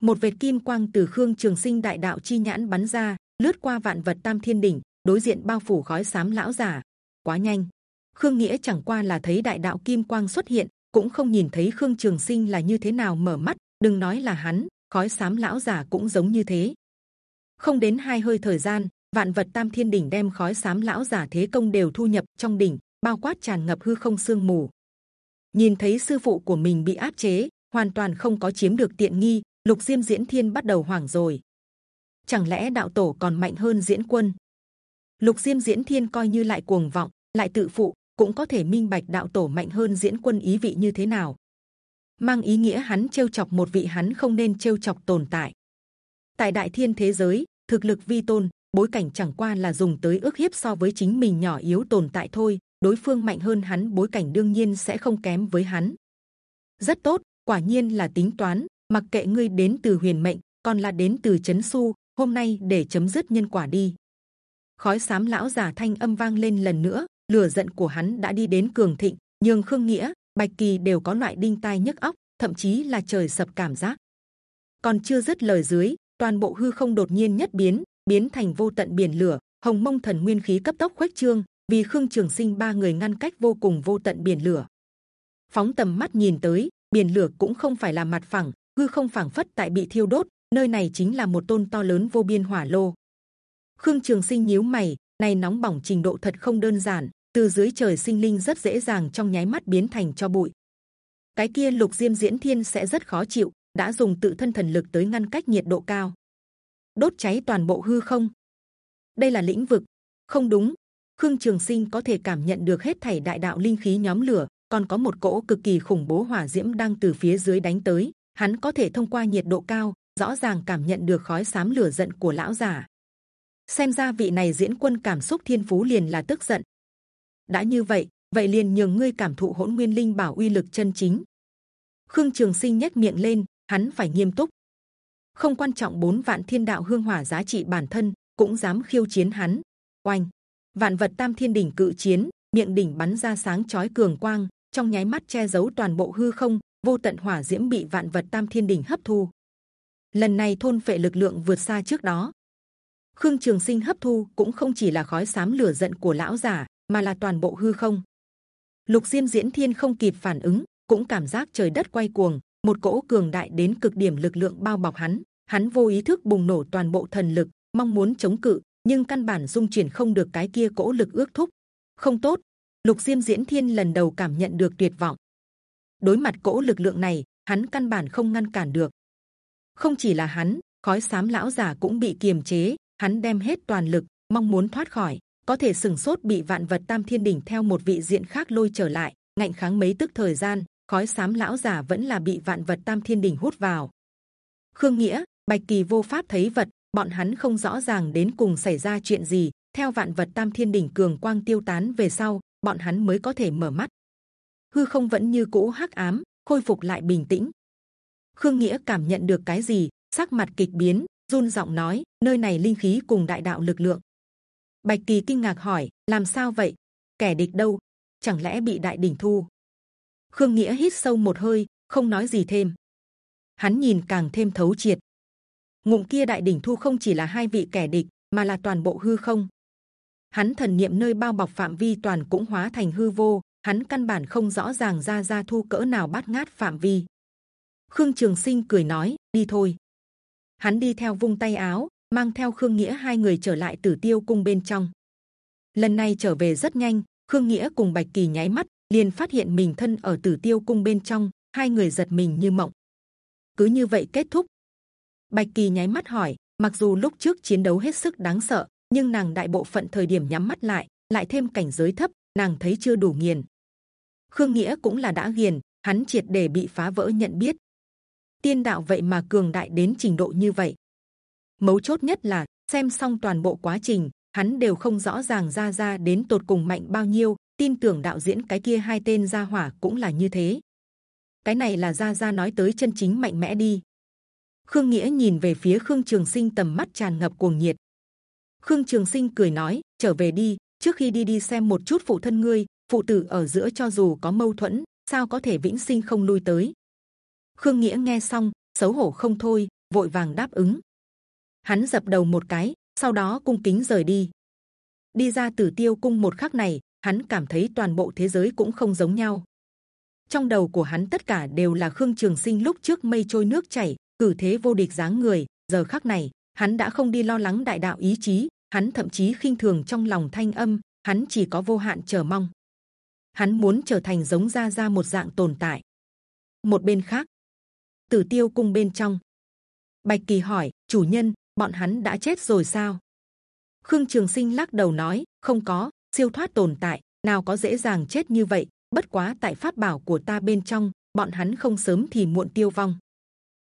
Một vệt kim quang từ khương trường sinh đại đạo chi nhãn bắn ra, lướt qua vạn vật tam thiên đỉnh, đối diện bao phủ khói sám lão giả. Quá nhanh. Khương nghĩa chẳng qua là thấy đại đạo kim quang xuất hiện, cũng không nhìn thấy khương trường sinh là như thế nào mở mắt, đừng nói là hắn, khói sám lão giả cũng giống như thế. Không đến hai hơi thời gian, vạn vật tam thiên đỉnh đem khói sám lão giả thế công đều thu nhập trong đỉnh, bao quát tràn ngập hư không sương mù nhìn thấy sư phụ của mình bị áp chế hoàn toàn không có chiếm được tiện nghi lục diêm diễn thiên bắt đầu hoảng rồi chẳng lẽ đạo tổ còn mạnh hơn diễn quân lục diêm diễn thiên coi như lại cuồng vọng lại tự phụ cũng có thể minh bạch đạo tổ mạnh hơn diễn quân ý vị như thế nào mang ý nghĩa hắn trêu chọc một vị hắn không nên trêu chọc tồn tại. Tại đại thiên thế giới, thực lực vi tôn, bối cảnh chẳng qua là dùng tới ước hiếp so với chính mình nhỏ yếu tồn tại thôi. Đối phương mạnh hơn hắn, bối cảnh đương nhiên sẽ không kém với hắn. Rất tốt, quả nhiên là tính toán. Mặc kệ ngươi đến từ huyền mệnh, còn là đến từ chấn su, hôm nay để chấm dứt nhân quả đi. Khói xám lão giả thanh âm vang lên lần nữa, lửa giận của hắn đã đi đến cường thịnh, nhưng khương nghĩa, bạch kỳ đều có loại đinh tai nhức óc, thậm chí là trời sập cảm giác. Còn chưa dứt lời dưới, toàn bộ hư không đột nhiên nhất biến, biến thành vô tận biển lửa, hồng mông thần nguyên khí cấp tốc khuếch trương, vì khương trường sinh ba người ngăn cách vô cùng vô tận biển lửa. Phóng tầm mắt nhìn tới, biển lửa cũng không phải là mặt phẳng, hư không phẳng phất tại bị thiêu đốt, nơi này chính là một tôn to lớn vô biên hỏa lô. Khương Trường Sinh nhíu mày, này nóng bỏng trình độ thật không đơn giản, từ dưới trời sinh linh rất dễ dàng trong nháy mắt biến thành cho bụi. Cái kia lục diêm diễn thiên sẽ rất khó chịu, đã dùng tự thân thần lực tới ngăn cách nhiệt độ cao, đốt cháy toàn bộ hư không. Đây là lĩnh vực, không đúng. Khương Trường Sinh có thể cảm nhận được hết thảy đại đạo linh khí nhóm lửa, còn có một cỗ cực kỳ khủng bố hỏa diễm đang từ phía dưới đánh tới. Hắn có thể thông qua nhiệt độ cao, rõ ràng cảm nhận được khói sám lửa giận của lão giả. Xem ra vị này diễn quân cảm xúc thiên phú liền là tức giận. đã như vậy, vậy liền nhường ngươi cảm thụ hỗn nguyên linh bảo uy lực chân chính. Khương Trường Sinh nhếch miệng lên, hắn phải nghiêm túc. Không quan trọng bốn vạn thiên đạo hương hỏa giá trị bản thân, cũng dám khiêu chiến hắn. Oanh, vạn vật tam thiên đỉnh cự chiến, miệng đỉnh bắn ra sáng chói cường quang, trong nháy mắt che giấu toàn bộ hư không, vô tận hỏa diễm bị vạn vật tam thiên đỉnh hấp thu. Lần này thôn phệ lực lượng vượt xa trước đó. Khương Trường Sinh hấp thu cũng không chỉ là khói sám lửa giận của lão giả, mà là toàn bộ hư không. Lục Diêm Diễn Thiên không kịp phản ứng, cũng cảm giác trời đất quay cuồng, một cỗ cường đại đến cực điểm lực lượng bao bọc hắn. Hắn vô ý thức bùng nổ toàn bộ thần lực, mong muốn chống cự, nhưng căn bản dung chuyển không được cái kia cỗ lực ước thúc. Không tốt. Lục Diêm Diễn Thiên lần đầu cảm nhận được tuyệt vọng. Đối mặt cỗ lực lượng này, hắn căn bản không ngăn cản được. Không chỉ là hắn, khói xám lão già cũng bị kiềm chế, hắn đem hết toàn lực, mong muốn thoát khỏi, có thể sừng sốt bị vạn vật tam thiên đỉnh theo một vị diện khác lôi trở lại, ngạnh kháng mấy tức thời gian, khói xám lão già vẫn là bị vạn vật tam thiên đỉnh hút vào. Khương nghĩa, bạch kỳ vô pháp thấy vật, bọn hắn không rõ ràng đến cùng xảy ra chuyện gì. Theo vạn vật tam thiên đỉnh cường quang tiêu tán về sau, bọn hắn mới có thể mở mắt. Hư không vẫn như cũ hắc ám, khôi phục lại bình tĩnh. Khương nghĩa cảm nhận được cái gì, sắc mặt kịch biến, run giọng nói: nơi này linh khí cùng đại đạo lực lượng. Bạch kỳ kinh ngạc hỏi: làm sao vậy? Kẻ địch đâu? Chẳng lẽ bị đại đỉnh thu? Khương Nghĩa hít sâu một hơi, không nói gì thêm. Hắn nhìn càng thêm thấu triệt. Ngụm kia đại đỉnh thu không chỉ là hai vị kẻ địch, mà là toàn bộ hư không. Hắn thần niệm nơi bao bọc phạm vi toàn cũng hóa thành hư vô. Hắn căn bản không rõ ràng ra ra thu cỡ nào bắt ngát phạm vi. Khương Trường Sinh cười nói, đi thôi. Hắn đi theo vung tay áo, mang theo Khương Nghĩa hai người trở lại Tử Tiêu Cung bên trong. Lần này trở về rất nhanh, Khương Nghĩa cùng Bạch Kỳ nháy mắt liền phát hiện mình thân ở Tử Tiêu Cung bên trong, hai người giật mình như mộng. Cứ như vậy kết thúc. Bạch Kỳ nháy mắt hỏi, mặc dù lúc trước chiến đấu hết sức đáng sợ, nhưng nàng đại bộ phận thời điểm nhắm mắt lại, lại thêm cảnh giới thấp, nàng thấy chưa đủ nghiền. Khương Nghĩa cũng là đã nghiền, hắn triệt để bị phá vỡ nhận biết. Tiên đạo vậy mà cường đại đến trình độ như vậy. Mấu chốt nhất là xem xong toàn bộ quá trình, hắn đều không rõ ràng ra ra đến tột cùng mạnh bao nhiêu, tin tưởng đạo diễn cái kia hai tên gia hỏa cũng là như thế. Cái này là Ra Ra nói tới chân chính mạnh mẽ đi. Khương Nghĩa nhìn về phía Khương Trường Sinh tầm mắt tràn ngập cuồng nhiệt. Khương Trường Sinh cười nói: trở về đi, trước khi đi đi xem một chút phụ thân ngươi, phụ tử ở giữa cho dù có mâu thuẫn, sao có thể vĩnh sinh không lui tới? Khương Nghĩa nghe xong, xấu hổ không thôi, vội vàng đáp ứng. Hắn dập đầu một cái, sau đó cung kính rời đi. Đi ra Tử Tiêu cung một khắc này, hắn cảm thấy toàn bộ thế giới cũng không giống nhau. Trong đầu của hắn tất cả đều là Khương Trường Sinh lúc trước mây trôi nước chảy, cử thế vô địch dáng người. Giờ khắc này, hắn đã không đi lo lắng đại đạo ý chí, hắn thậm chí khinh thường trong lòng thanh âm, hắn chỉ có vô hạn chờ mong. Hắn muốn trở thành giống gia gia một dạng tồn tại. Một bên khác, Tử Tiêu cung bên trong, Bạch Kỳ hỏi chủ nhân, bọn hắn đã chết rồi sao? Khương Trường Sinh lắc đầu nói, không có, siêu thoát tồn tại nào có dễ dàng chết như vậy bất quá tại pháp bảo của ta bên trong bọn hắn không sớm thì muộn tiêu vong.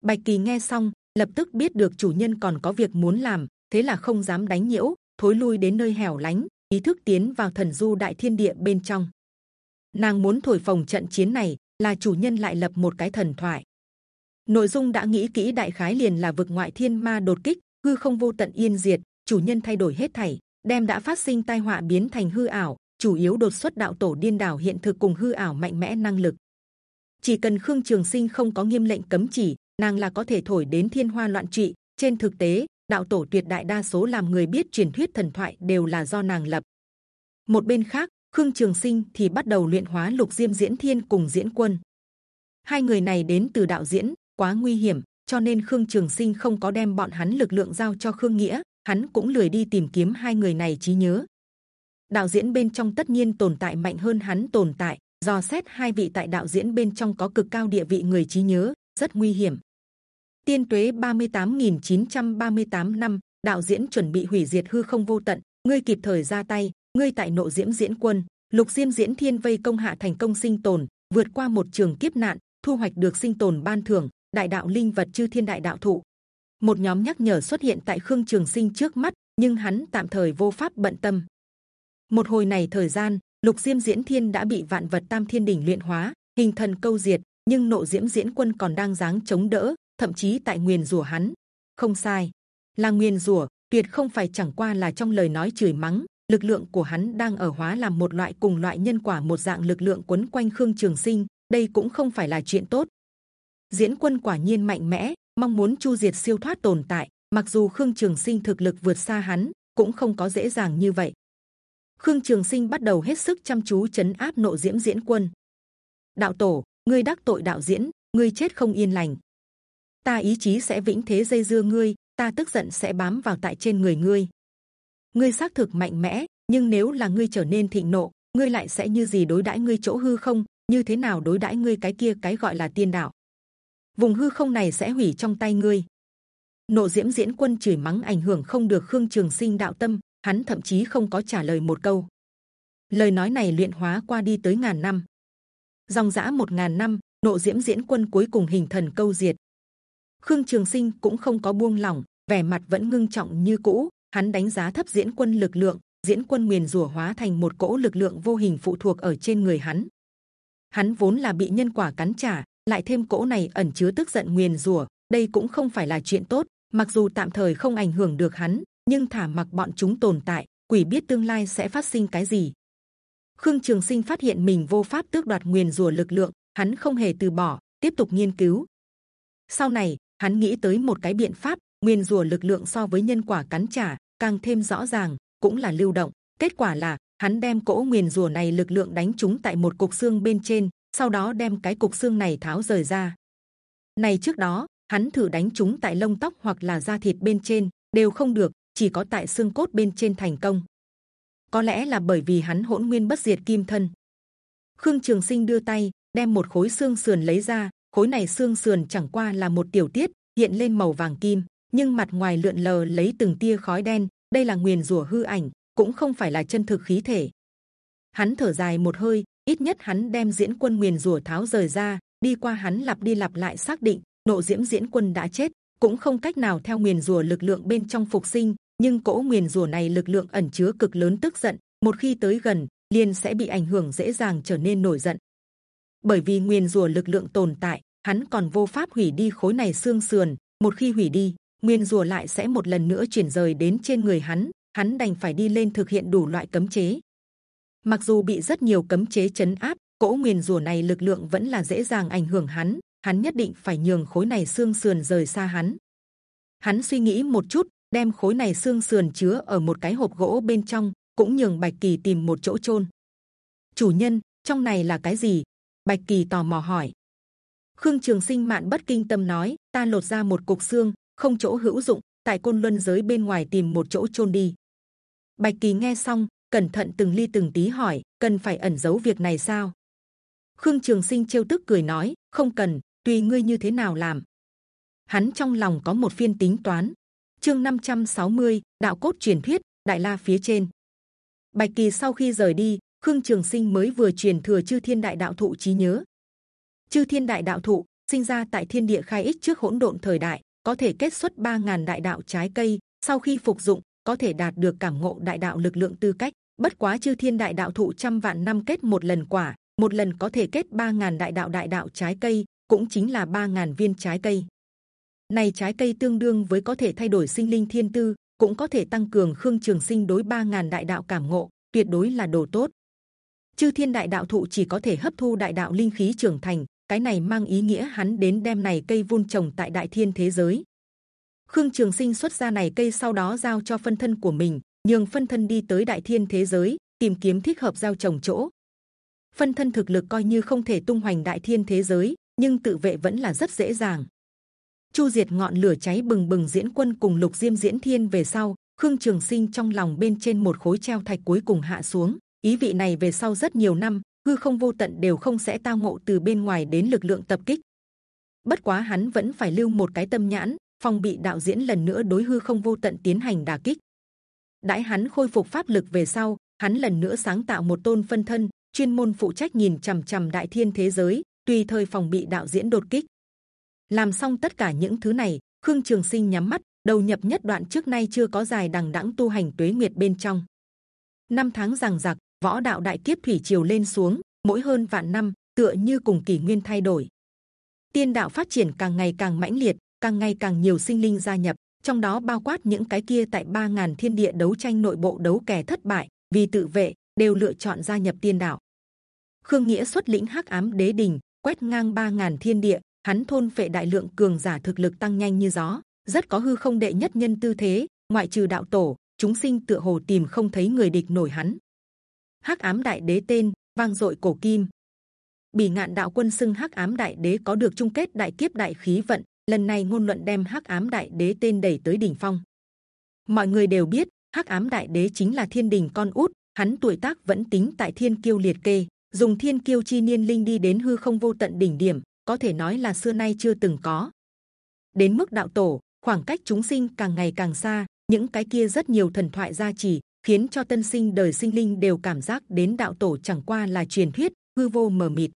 Bạch kỳ nghe xong, lập tức biết được chủ nhân còn có việc muốn làm, thế là không dám đánh nhiễu, thối lui đến nơi hẻo lánh, ý thức tiến vào thần du đại thiên địa bên trong. Nàng muốn thổi phồng trận chiến này, là chủ nhân lại lập một cái thần thoại. Nội dung đã nghĩ kỹ đại khái liền là vực ngoại thiên ma đột kích, hư không vô tận yên diệt, chủ nhân thay đổi hết thảy, đem đã phát sinh tai họa biến thành hư ảo, chủ yếu đột xuất đạo tổ điên đảo hiện thực cùng hư ảo mạnh mẽ năng lực. Chỉ cần Khương Trường Sinh không có nghiêm lệnh cấm chỉ, nàng là có thể thổi đến thiên hoa loạn trị. Trên thực tế, đạo tổ tuyệt đại đa số làm người biết truyền thuyết thần thoại đều là do nàng lập. Một bên khác, Khương Trường Sinh thì bắt đầu luyện hóa lục diêm diễn thiên cùng diễn quân. Hai người này đến từ đạo diễn, quá nguy hiểm, cho nên Khương Trường Sinh không có đem bọn hắn lực lượng giao cho Khương Nghĩa, hắn cũng lười đi tìm kiếm hai người này trí nhớ. Đạo diễn bên trong tất nhiên tồn tại mạnh hơn hắn tồn tại, do xét hai vị tại đạo diễn bên trong có cực cao địa vị người trí nhớ, rất nguy hiểm. Tiên tuế 38.938 năm, đạo diễn chuẩn bị hủy diệt hư không vô tận, ngươi kịp thời ra tay, ngươi tại nộ diễm diễn quân, lục diêm diễn thiên vây công hạ thành công sinh tồn, vượt qua một trường kiếp nạn, thu hoạch được sinh tồn ban thưởng, đại đạo linh vật chư thiên đại đạo thụ. Một nhóm nhắc nhở xuất hiện tại khương trường sinh trước mắt, nhưng hắn tạm thời vô pháp bận tâm. Một hồi này thời gian, lục diêm diễn thiên đã bị vạn vật tam thiên đỉnh luyện hóa, hình thần câu diệt, nhưng nộ diễm diễn quân còn đang dáng chống đỡ, thậm chí tại nguyền rủa hắn. Không sai, là nguyền rủa, tuyệt không phải chẳng qua là trong lời nói chửi mắng. Lực lượng của hắn đang ở hóa làm một loại cùng loại nhân quả một dạng lực lượng quấn quanh khương trường sinh. Đây cũng không phải là chuyện tốt. Diễn quân quả nhiên mạnh mẽ, mong muốn chu diệt siêu thoát tồn tại. Mặc dù khương trường sinh thực lực vượt xa hắn, cũng không có dễ dàng như vậy. Khương Trường Sinh bắt đầu hết sức chăm chú chấn áp nộ diễm diễn quân. Đạo tổ, ngươi đắc tội đạo diễn, ngươi chết không yên lành. Ta ý chí sẽ vĩnh thế dây dưa ngươi, ta tức giận sẽ bám vào tại trên người ngươi. Ngươi xác thực mạnh mẽ, nhưng nếu là ngươi trở nên thịnh nộ, ngươi lại sẽ như gì đối đãi ngươi chỗ hư không? Như thế nào đối đãi ngươi cái kia cái gọi là tiên đạo? Vùng hư không này sẽ hủy trong tay ngươi. Nộ diễm diễn quân chửi mắng ảnh hưởng không được khương trường sinh đạo tâm, hắn thậm chí không có trả lời một câu. Lời nói này luyện hóa qua đi tới ngàn năm, dòng dã một ngàn năm, nộ diễm diễn quân cuối cùng hình thần câu diệt. Khương Trường Sinh cũng không có buông lỏng, vẻ mặt vẫn ngưng trọng như cũ. Hắn đánh giá thấp diễn quân lực lượng, diễn quân nguyền rủa hóa thành một cỗ lực lượng vô hình phụ thuộc ở trên người hắn. Hắn vốn là bị nhân quả cắn trả, lại thêm cỗ này ẩn chứa tức giận nguyền rủa, đây cũng không phải là chuyện tốt. Mặc dù tạm thời không ảnh hưởng được hắn, nhưng thả mặc bọn chúng tồn tại, quỷ biết tương lai sẽ phát sinh cái gì. Khương Trường Sinh phát hiện mình vô pháp tước đoạt nguyền rủa lực lượng, hắn không hề từ bỏ, tiếp tục nghiên cứu. Sau này, hắn nghĩ tới một cái biện pháp, nguyên rùa lực lượng so với nhân quả cắn trả càng thêm rõ ràng, cũng là lưu động. Kết quả là hắn đem cỗ nguyền rùa này lực lượng đánh chúng tại một cục xương bên trên, sau đó đem cái cục xương này tháo rời ra. Này trước đó hắn thử đánh chúng tại lông tóc hoặc là da thịt bên trên đều không được, chỉ có tại xương cốt bên trên thành công. Có lẽ là bởi vì hắn hỗn nguyên bất diệt kim thân. Khương Trường Sinh đưa tay đem một khối xương sườn lấy ra, khối này xương sườn chẳng qua là một tiểu tiết hiện lên màu vàng kim, nhưng mặt ngoài lượn lờ lấy từng tia khói đen. Đây là nguyền rủa hư ảnh, cũng không phải là chân thực khí thể. Hắn thở dài một hơi, ít nhất hắn đem diễn quân nguyền rủa tháo rời ra, đi qua hắn lặp đi lặp lại xác định nộ diễm diễn quân đã chết, cũng không cách nào theo nguyền rủa lực lượng bên trong phục sinh. Nhưng cỗ nguyền rủa này lực lượng ẩn chứa cực lớn tức giận, một khi tới gần, liền sẽ bị ảnh hưởng dễ dàng trở nên nổi giận. Bởi vì nguyền rủa lực lượng tồn tại, hắn còn vô pháp hủy đi khối này xương sườn. Một khi hủy đi, nguyên rùa lại sẽ một lần nữa chuyển rời đến trên người hắn. Hắn đành phải đi lên thực hiện đủ loại cấm chế. Mặc dù bị rất nhiều cấm chế chấn áp, cỗ nguyên rùa này lực lượng vẫn là dễ dàng ảnh hưởng hắn. Hắn nhất định phải nhường khối này xương sườn rời xa hắn. Hắn suy nghĩ một chút, đem khối này xương sườn chứa ở một cái hộp gỗ bên trong, cũng nhường bạch kỳ tìm một chỗ chôn. Chủ nhân, trong này là cái gì? Bạch kỳ tò mò hỏi. Khương Trường Sinh mạn bất kinh tâm nói, ta lột ra một cục xương, không chỗ hữu dụng, tại côn luân giới bên ngoài tìm một chỗ chôn đi. Bạch Kỳ nghe xong, cẩn thận từng ly từng tí hỏi, cần phải ẩn giấu việc này sao? Khương Trường Sinh trêu tức cười nói, không cần, tùy ngươi như thế nào làm. Hắn trong lòng có một phiên tính toán. Chương 560, đạo cốt truyền thuyết, đại la phía trên. Bạch Kỳ sau khi rời đi, Khương Trường Sinh mới vừa truyền thừa chư thiên đại đạo thụ trí nhớ, chư thiên đại đạo thụ sinh ra tại thiên địa khai ích trước hỗn độn thời đại có thể kết xuất 3.000 đại đạo trái cây sau khi phục dụng có thể đạt được cảm ngộ đại đạo lực lượng tư cách. Bất quá chư thiên đại đạo thụ trăm vạn năm kết một lần quả một lần có thể kết 3.000 đại đạo đại đạo trái cây cũng chính là 3.000 viên trái cây. Này trái cây tương đương với có thể thay đổi sinh linh thiên tư cũng có thể tăng cường khương trường sinh đối 3.000 đại đạo cảm ngộ tuyệt đối là đồ tốt chư thiên đại đạo thụ chỉ có thể hấp thu đại đạo linh khí trưởng thành, cái này mang ý nghĩa hắn đến đem này cây vun trồng tại đại thiên thế giới. Khương trường sinh xuất ra này cây sau đó giao cho phân thân của mình, nhường phân thân đi tới đại thiên thế giới, tìm kiếm thích hợp giao trồng chỗ. Phân thân thực lực coi như không thể tung hoành đại thiên thế giới, nhưng tự vệ vẫn là rất dễ dàng. Chu diệt ngọn lửa cháy bừng bừng diễn quân cùng lục diêm diễn thiên về sau, khương trường sinh trong lòng bên trên một khối treo thạch cuối cùng hạ xuống ý vị này về sau rất nhiều năm, hư không vô tận đều không sẽ tao ngộ từ bên ngoài đến lực lượng tập kích. Bất quá hắn vẫn phải lưu một cái tâm nhãn, phòng bị đạo diễn lần nữa đối hư không vô tận tiến hành đả kích. Đãi hắn khôi phục pháp lực về sau, hắn lần nữa sáng tạo một tôn phân thân, chuyên môn phụ trách nhìn c h ầ m c h ầ m đại thiên thế giới, tùy thời phòng bị đạo diễn đột kích. Làm xong tất cả những thứ này, khương trường sinh nhắm mắt, đầu nhập nhất đoạn trước nay chưa có dài đằng đẵng tu hành tuế nguyệt bên trong. Năm tháng rằng giặc võ đạo đại kiếp thủy triều lên xuống, mỗi hơn vạn năm, tựa như cùng kỷ nguyên thay đổi. Tiên đạo phát triển càng ngày càng mãnh liệt, càng ngày càng nhiều sinh linh gia nhập, trong đó bao quát những cái kia tại ba ngàn thiên địa đấu tranh nội bộ đấu kẻ thất bại, vì tự vệ, đều lựa chọn gia nhập tiên đạo. Khương nghĩa xuất lĩnh hắc ám đế đình, quét ngang ba ngàn thiên địa, hắn thôn phệ đại lượng cường giả thực lực tăng nhanh như gió, rất có hư không đệ nhất nhân tư thế, ngoại trừ đạo tổ, chúng sinh tựa hồ tìm không thấy người địch nổi hắn hắc ám đại đế tên, vang dội cổ kim. Bỉ ngạn đạo quân xưng hắc ám đại đế có được chung kết đại kiếp đại khí vận, lần này ngôn luận đem hắc ám đại đế tên đẩy tới đỉnh phong. Mọi người đều biết, hắc ám đại đế chính là thiên đình con út, hắn tuổi tác vẫn tính tại thiên kiêu liệt kê, dùng thiên kiêu chi niên linh đi đến hư không vô tận đỉnh điểm, có thể nói là xưa nay chưa từng có. Đến mức đạo tổ, khoảng cách chúng sinh càng ngày càng xa, những cái kia rất nhiều thần thoại gia trì khiến cho tân sinh đời sinh linh đều cảm giác đến đạo tổ chẳng qua là truyền thuyết, hư vô mờ mịt.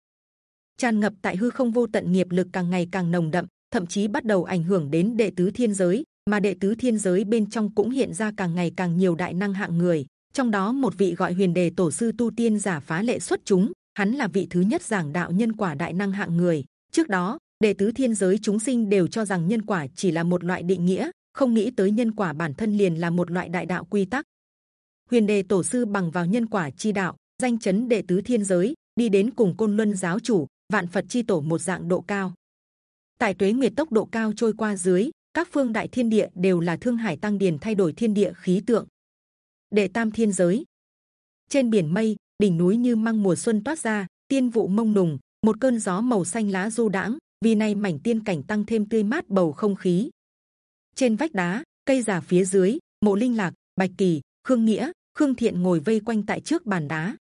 Tràn ngập tại hư không vô tận nghiệp lực càng ngày càng nồng đậm, thậm chí bắt đầu ảnh hưởng đến đệ tứ thiên giới, mà đệ tứ thiên giới bên trong cũng hiện ra càng ngày càng nhiều đại năng hạng người. Trong đó một vị gọi huyền đề tổ sư tu tiên giả phá lệ xuất chúng, hắn là vị thứ nhất giảng đạo nhân quả đại năng hạng người. Trước đó, đệ tứ thiên giới chúng sinh đều cho rằng nhân quả chỉ là một loại định nghĩa, không nghĩ tới nhân quả bản thân liền là một loại đại đạo quy tắc huyền đề tổ sư bằng vào nhân quả chi đạo, danh chấn đệ tứ thiên giới, đi đến cùng côn luân giáo chủ, vạn phật chi tổ một dạng độ cao. Tại tuế nguyệt tốc độ cao trôi qua dưới, các phương đại thiên địa đều là thương hải tăng điền thay đổi thiên địa khí tượng. Đệ tam thiên giới. Trên biển mây, đỉnh núi như măng mùa xuân toát ra, tiên vụ mông nùng, một cơn gió màu xanh lá du đãng, vì này mảnh tiên cảnh tăng thêm tươi mát bầu không khí. Trên vách đá, cây già phía dưới, mộ linh lạc, bạch kỳ, khương nghĩa khương thiện ngồi vây quanh tại trước bàn đá.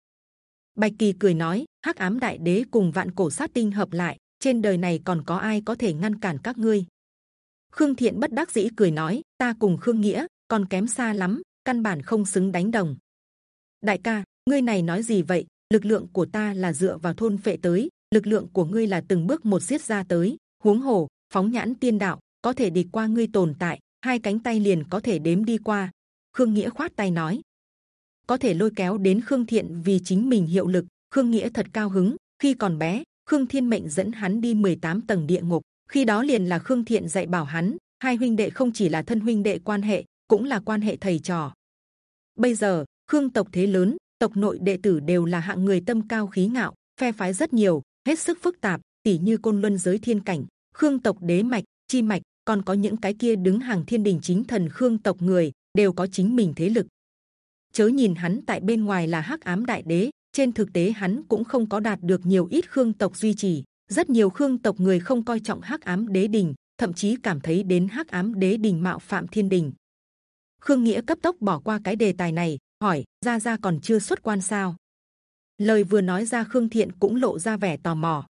Bạch kỳ cười nói, hắc ám đại đế cùng vạn cổ sát tinh hợp lại, trên đời này còn có ai có thể ngăn cản các ngươi? Khương thiện bất đắc dĩ cười nói, ta cùng khương nghĩa còn kém xa lắm, căn bản không xứng đánh đồng. Đại ca, ngươi này nói gì vậy? Lực lượng của ta là dựa vào thôn phệ tới, lực lượng của ngươi là từng bước một giết ra tới. Huống hồ, phóng nhãn tiên đạo, có thể đi qua ngươi tồn tại, hai cánh tay liền có thể đếm đi qua. Khương nghĩa khoát tay nói có thể lôi kéo đến khương thiện vì chính mình hiệu lực, khương nghĩa thật cao hứng. Khi còn bé, khương thiên mệnh dẫn hắn đi 18 tầng địa ngục. Khi đó liền là khương thiện dạy bảo hắn, hai huynh đệ không chỉ là thân huynh đệ quan hệ, cũng là quan hệ thầy trò. Bây giờ, khương tộc thế lớn, tộc nội đệ tử đều là hạng người tâm cao khí ngạo, phe phái rất nhiều, hết sức phức tạp tỷ như côn luân giới thiên cảnh, khương tộc đế mạch, chi mạch, còn có những cái kia đứng hàng thiên đình chính thần khương tộc người, đều có chính mình thế lực chớ nhìn hắn tại bên ngoài là hắc ám đại đế, trên thực tế hắn cũng không có đạt được nhiều ít khương tộc duy trì. Rất nhiều khương tộc người không coi trọng hắc ám đế đình, thậm chí cảm thấy đến hắc ám đế đình mạo phạm thiên đình. Khương nghĩa cấp tốc bỏ qua cái đề tài này, hỏi, gia gia còn chưa xuất quan sao? Lời vừa nói ra khương thiện cũng lộ ra vẻ tò mò.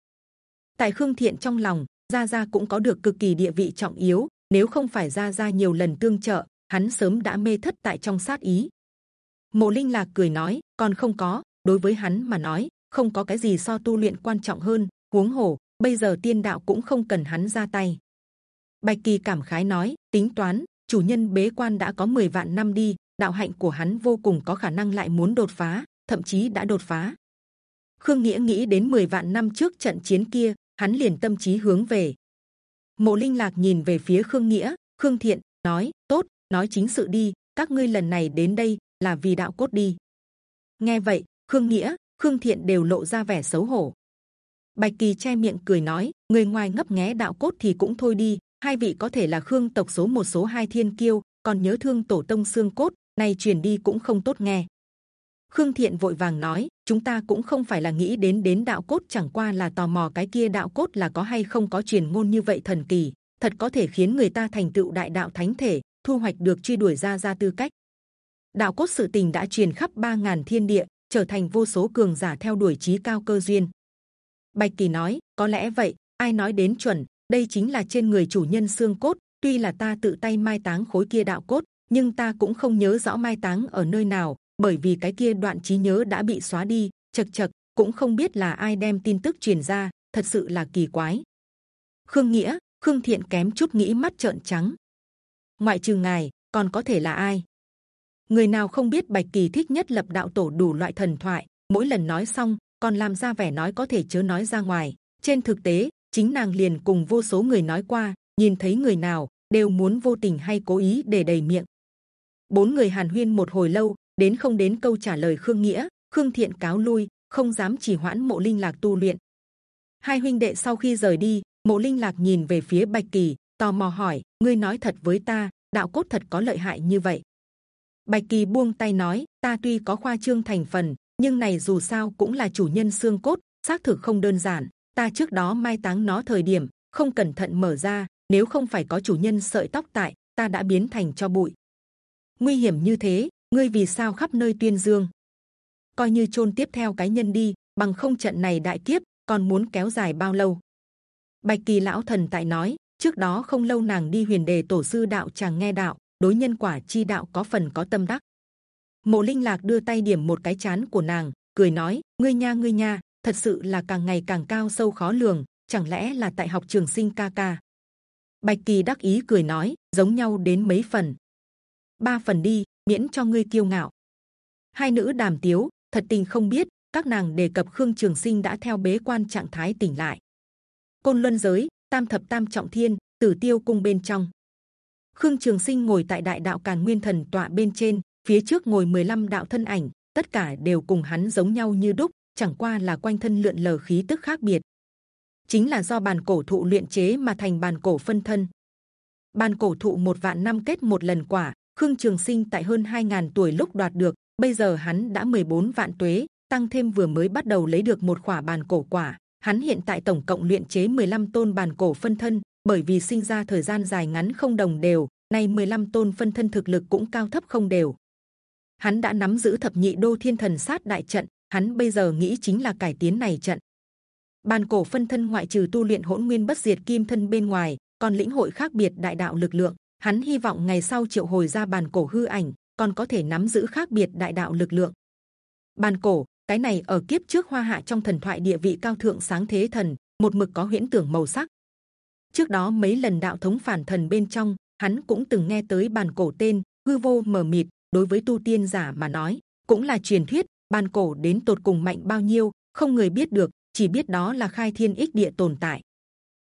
Tại khương thiện trong lòng, gia gia cũng có được cực kỳ địa vị trọng yếu, nếu không phải gia gia nhiều lần tương trợ, hắn sớm đã mê thất tại trong sát ý mộ linh lạc cười nói còn không có đối với hắn mà nói không có cái gì so tu luyện quan trọng hơn huống hồ bây giờ tiên đạo cũng không cần hắn ra tay. Bạch kỳ cảm khái nói, tính toán chủ nhân bế quan đã có 10 vạn năm đi, đạo hạnh của hắn vô cùng có khả năng lại muốn đột phá, thậm chí đã đột phá. Khương Nghĩa nghĩ đến 10 vạn năm trước trận chiến kia, hắn liền tâm trí hướng về. Mộ Linh Lạc nhìn về phía Khương Nghĩa, Khương Thiện nói: tốt, nói chính sự đi. Các ngươi lần này đến đây là vì đạo cốt đi. Nghe vậy, Khương Nghĩa, Khương Thiện đều lộ ra vẻ xấu hổ. Bạch Kỳ che miệng cười nói: người ngoài ngấp nghé đạo cốt thì cũng thôi đi. Hai vị có thể là Khương tộc số một số hai thiên kiêu, còn nhớ thương tổ tông xương cốt, này truyền đi cũng không tốt nghe. Khương Thiện vội vàng nói, chúng ta cũng không phải là nghĩ đến đến đạo cốt, chẳng qua là tò mò cái kia đạo cốt là có hay không có truyền ngôn như vậy thần kỳ, thật có thể khiến người ta thành tựu đại đạo thánh thể, thu hoạch được truy đuổi ra ra tư cách. Đạo cốt sự tình đã truyền khắp ba ngàn thiên địa, trở thành vô số cường giả theo đuổi trí cao cơ duyên. Bạch Kỳ nói, có lẽ vậy. Ai nói đến chuẩn, đây chính là trên người chủ nhân xương cốt. Tuy là ta tự tay mai táng khối kia đạo cốt, nhưng ta cũng không nhớ rõ mai táng ở nơi nào, bởi vì cái kia đoạn trí nhớ đã bị xóa đi. chật chật, cũng không biết là ai đem tin tức truyền ra, thật sự là kỳ quái. Khương Nghĩa, Khương Thiện kém chút nghĩ mắt trợn trắng. Ngoại trừ ngài, còn có thể là ai? Người nào không biết Bạch Kỳ thích nhất lập đạo tổ đủ loại thần thoại, mỗi lần nói xong còn làm ra vẻ nói có thể chớ nói ra ngoài. Trên thực tế, chính nàng liền cùng vô số người nói qua, nhìn thấy người nào đều muốn vô tình hay cố ý để đầy miệng. Bốn người hàn huyên một hồi lâu, đến không đến câu trả lời khương nghĩa, khương thiện cáo lui, không dám chỉ hoãn mộ linh lạc tu luyện. Hai huynh đệ sau khi rời đi, mộ linh lạc nhìn về phía bạch kỳ, tò mò hỏi: ngươi nói thật với ta, đạo cốt thật có lợi hại như vậy? Bạch kỳ buông tay nói: ta tuy có khoa trương thành phần, nhưng này dù sao cũng là chủ nhân xương cốt, xác thực không đơn giản. Ta trước đó mai táng nó thời điểm không cẩn thận mở ra, nếu không phải có chủ nhân sợi tóc tại, ta đã biến thành cho bụi. Nguy hiểm như thế, ngươi vì sao khắp nơi tuyên dương? Coi như chôn tiếp theo cái nhân đi, bằng không trận này đại kiếp còn muốn kéo dài bao lâu? Bạch kỳ lão thần tại nói, trước đó không lâu nàng đi huyền đề tổ sư đạo chàng nghe đạo, đối nhân quả chi đạo có phần có tâm đắc. Mộ Linh Lạc đưa tay điểm một cái chán của nàng, cười nói: ngươi nha ngươi nha, thật sự là càng ngày càng cao sâu khó lường. Chẳng lẽ là tại học trường sinh ca ca? Bạch Kỳ đắc ý cười nói: giống nhau đến mấy phần? Ba phần đi, miễn cho ngươi kiêu ngạo. Hai nữ đàm tiếu, thật tình không biết các nàng đề cập Khương Trường Sinh đã theo bế quan trạng thái tỉnh lại. Côn Luân giới, Tam thập Tam trọng thiên, Tử Tiêu cung bên trong. Khương Trường Sinh ngồi tại Đại đạo Càn Nguyên Thần tọa bên trên, phía trước ngồi 15 đạo thân ảnh tất cả đều cùng hắn giống nhau như đúc chẳng qua là quanh thân lượn lờ khí tức khác biệt. Chính là do bàn cổ thụ luyện chế mà thành bàn cổ phân thân. Bàn cổ thụ một vạn năm kết một lần quả khương trường sinh tại hơn 2.000 tuổi lúc đoạt được bây giờ hắn đã 14 vạn tuế tăng thêm vừa mới bắt đầu lấy được một quả bàn cổ quả. Hắn hiện tại tổng cộng luyện chế 15 tôn bàn cổ phân thân bởi vì sinh ra thời gian dài ngắn không đồng đều, nay 15 tôn phân thân thực lực cũng cao thấp không đều. Hắn đã nắm giữ thập nhị đô thiên thần sát đại trận, hắn bây giờ nghĩ chính là cải tiến này trận. Bàn cổ phân thân ngoại trừ tu luyện hỗn nguyên bất diệt kim thân bên ngoài, còn lĩnh hội khác biệt đại đạo lực lượng. Hắn hy vọng ngày sau triệu hồi ra bàn cổ hư ảnh, còn có thể nắm giữ khác biệt đại đạo lực lượng. Bàn cổ, cái này ở kiếp trước hoa hạ trong thần thoại địa vị cao thượng sáng thế thần, một mực có huyễn tưởng màu sắc trước đó mấy lần đạo thống phản thần bên trong, hắn cũng từng nghe tới bàn cổ tên hư vô mờ mịt. Đối với tu tiên giả mà nói, cũng là truyền thuyết, bàn cổ đến tột cùng mạnh bao nhiêu, không người biết được, chỉ biết đó là khai thiên ích địa tồn tại.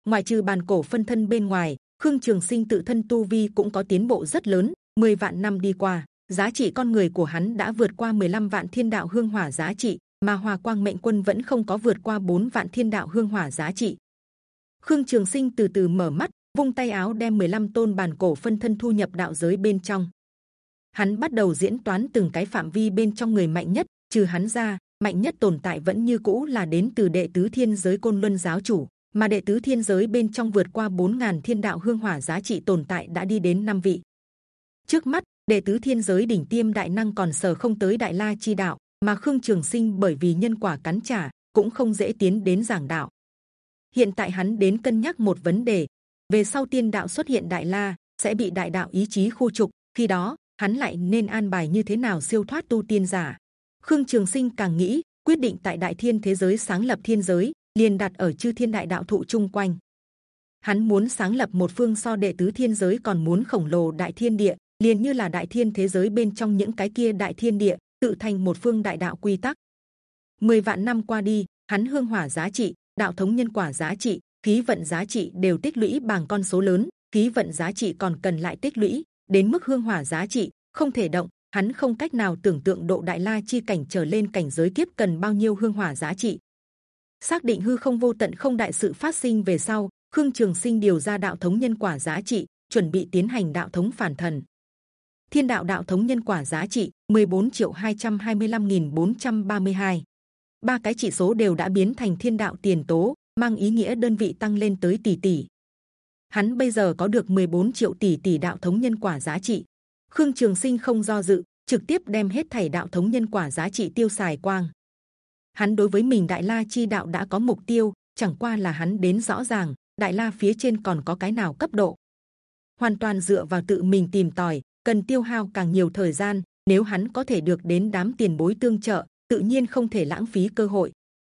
Ngoại trừ bàn cổ phân thân bên ngoài, khương trường sinh tự thân tu vi cũng có tiến bộ rất lớn 10 vạn năm đi qua, giá trị con người của hắn đã vượt qua 15 vạn thiên đạo hương hỏa giá trị, mà hòa quang mệnh quân vẫn không có vượt qua 4 vạn thiên đạo hương hỏa giá trị khương trường sinh từ từ mở mắt, vung tay áo đem 15 tôn bàn cổ phân thân thu nhập đạo giới bên trong. Hắn bắt đầu diễn toán từng cái phạm vi bên trong người mạnh nhất, trừ hắn ra, mạnh nhất tồn tại vẫn như cũ là đến từ đệ tứ thiên giới côn luân giáo chủ, mà đệ tứ thiên giới bên trong vượt qua 4.000 thiên đạo hương hỏa giá trị tồn tại đã đi đến năm vị. Trước mắt, đệ tứ thiên giới đỉnh tiêm đại năng còn sở không tới đại la chi đạo, mà khương trường sinh bởi vì nhân quả cắn trả, cũng không dễ tiến đến giảng đạo hiện tại hắn đến cân nhắc một vấn đề về sau tiên đạo xuất hiện đại la sẽ bị đại đạo ý chí khu trục khi đó hắn lại nên an bài như thế nào siêu thoát tu tiên giả khương trường sinh càng nghĩ quyết định tại đại thiên thế giới sáng lập thiên giới liền đặt ở chư thiên đại đạo thụ chung quanh. Hắn muốn sáng lập một phương so đệ tứ thiên giới còn muốn khổng lồ đại thiên địa, liền như là đại thiên thế giới bên trong những cái kia đại thiên địa tự thành một phương đại đạo quy tắc. Mười vạn năm qua đi, hắn hương hỏa giá trị, đạo thống nhân quả giá trị, khí vận giá trị đều tích lũy bằng con số lớn, khí vận giá trị còn cần lại tích lũy đến mức hương hỏa giá trị không thể động. Hắn không cách nào tưởng tượng độ đại la chi cảnh trở lên cảnh giới kiếp cần bao nhiêu hương hỏa giá trị. Xác định hư không vô tận không đại sự phát sinh về sau, Khương Trường Sinh điều ra đạo thống nhân quả giá trị, chuẩn bị tiến hành đạo thống phản thần. Thiên đạo đạo thống nhân quả giá trị 14 triệu 225.432 ba cái chỉ số đều đã biến thành thiên đạo tiền tố, mang ý nghĩa đơn vị tăng lên tới tỷ tỷ. Hắn bây giờ có được 14 triệu tỷ tỷ đạo thống nhân quả giá trị. Khương Trường Sinh không do dự, trực tiếp đem hết thảy đạo thống nhân quả giá trị tiêu xài quang. Hắn đối với mình Đại La chi đạo đã có mục tiêu, chẳng qua là hắn đến rõ ràng Đại La phía trên còn có cái nào cấp độ. Hoàn toàn dựa vào tự mình tìm tòi, cần tiêu hao càng nhiều thời gian. Nếu hắn có thể được đến đám tiền bối tương trợ, tự nhiên không thể lãng phí cơ hội.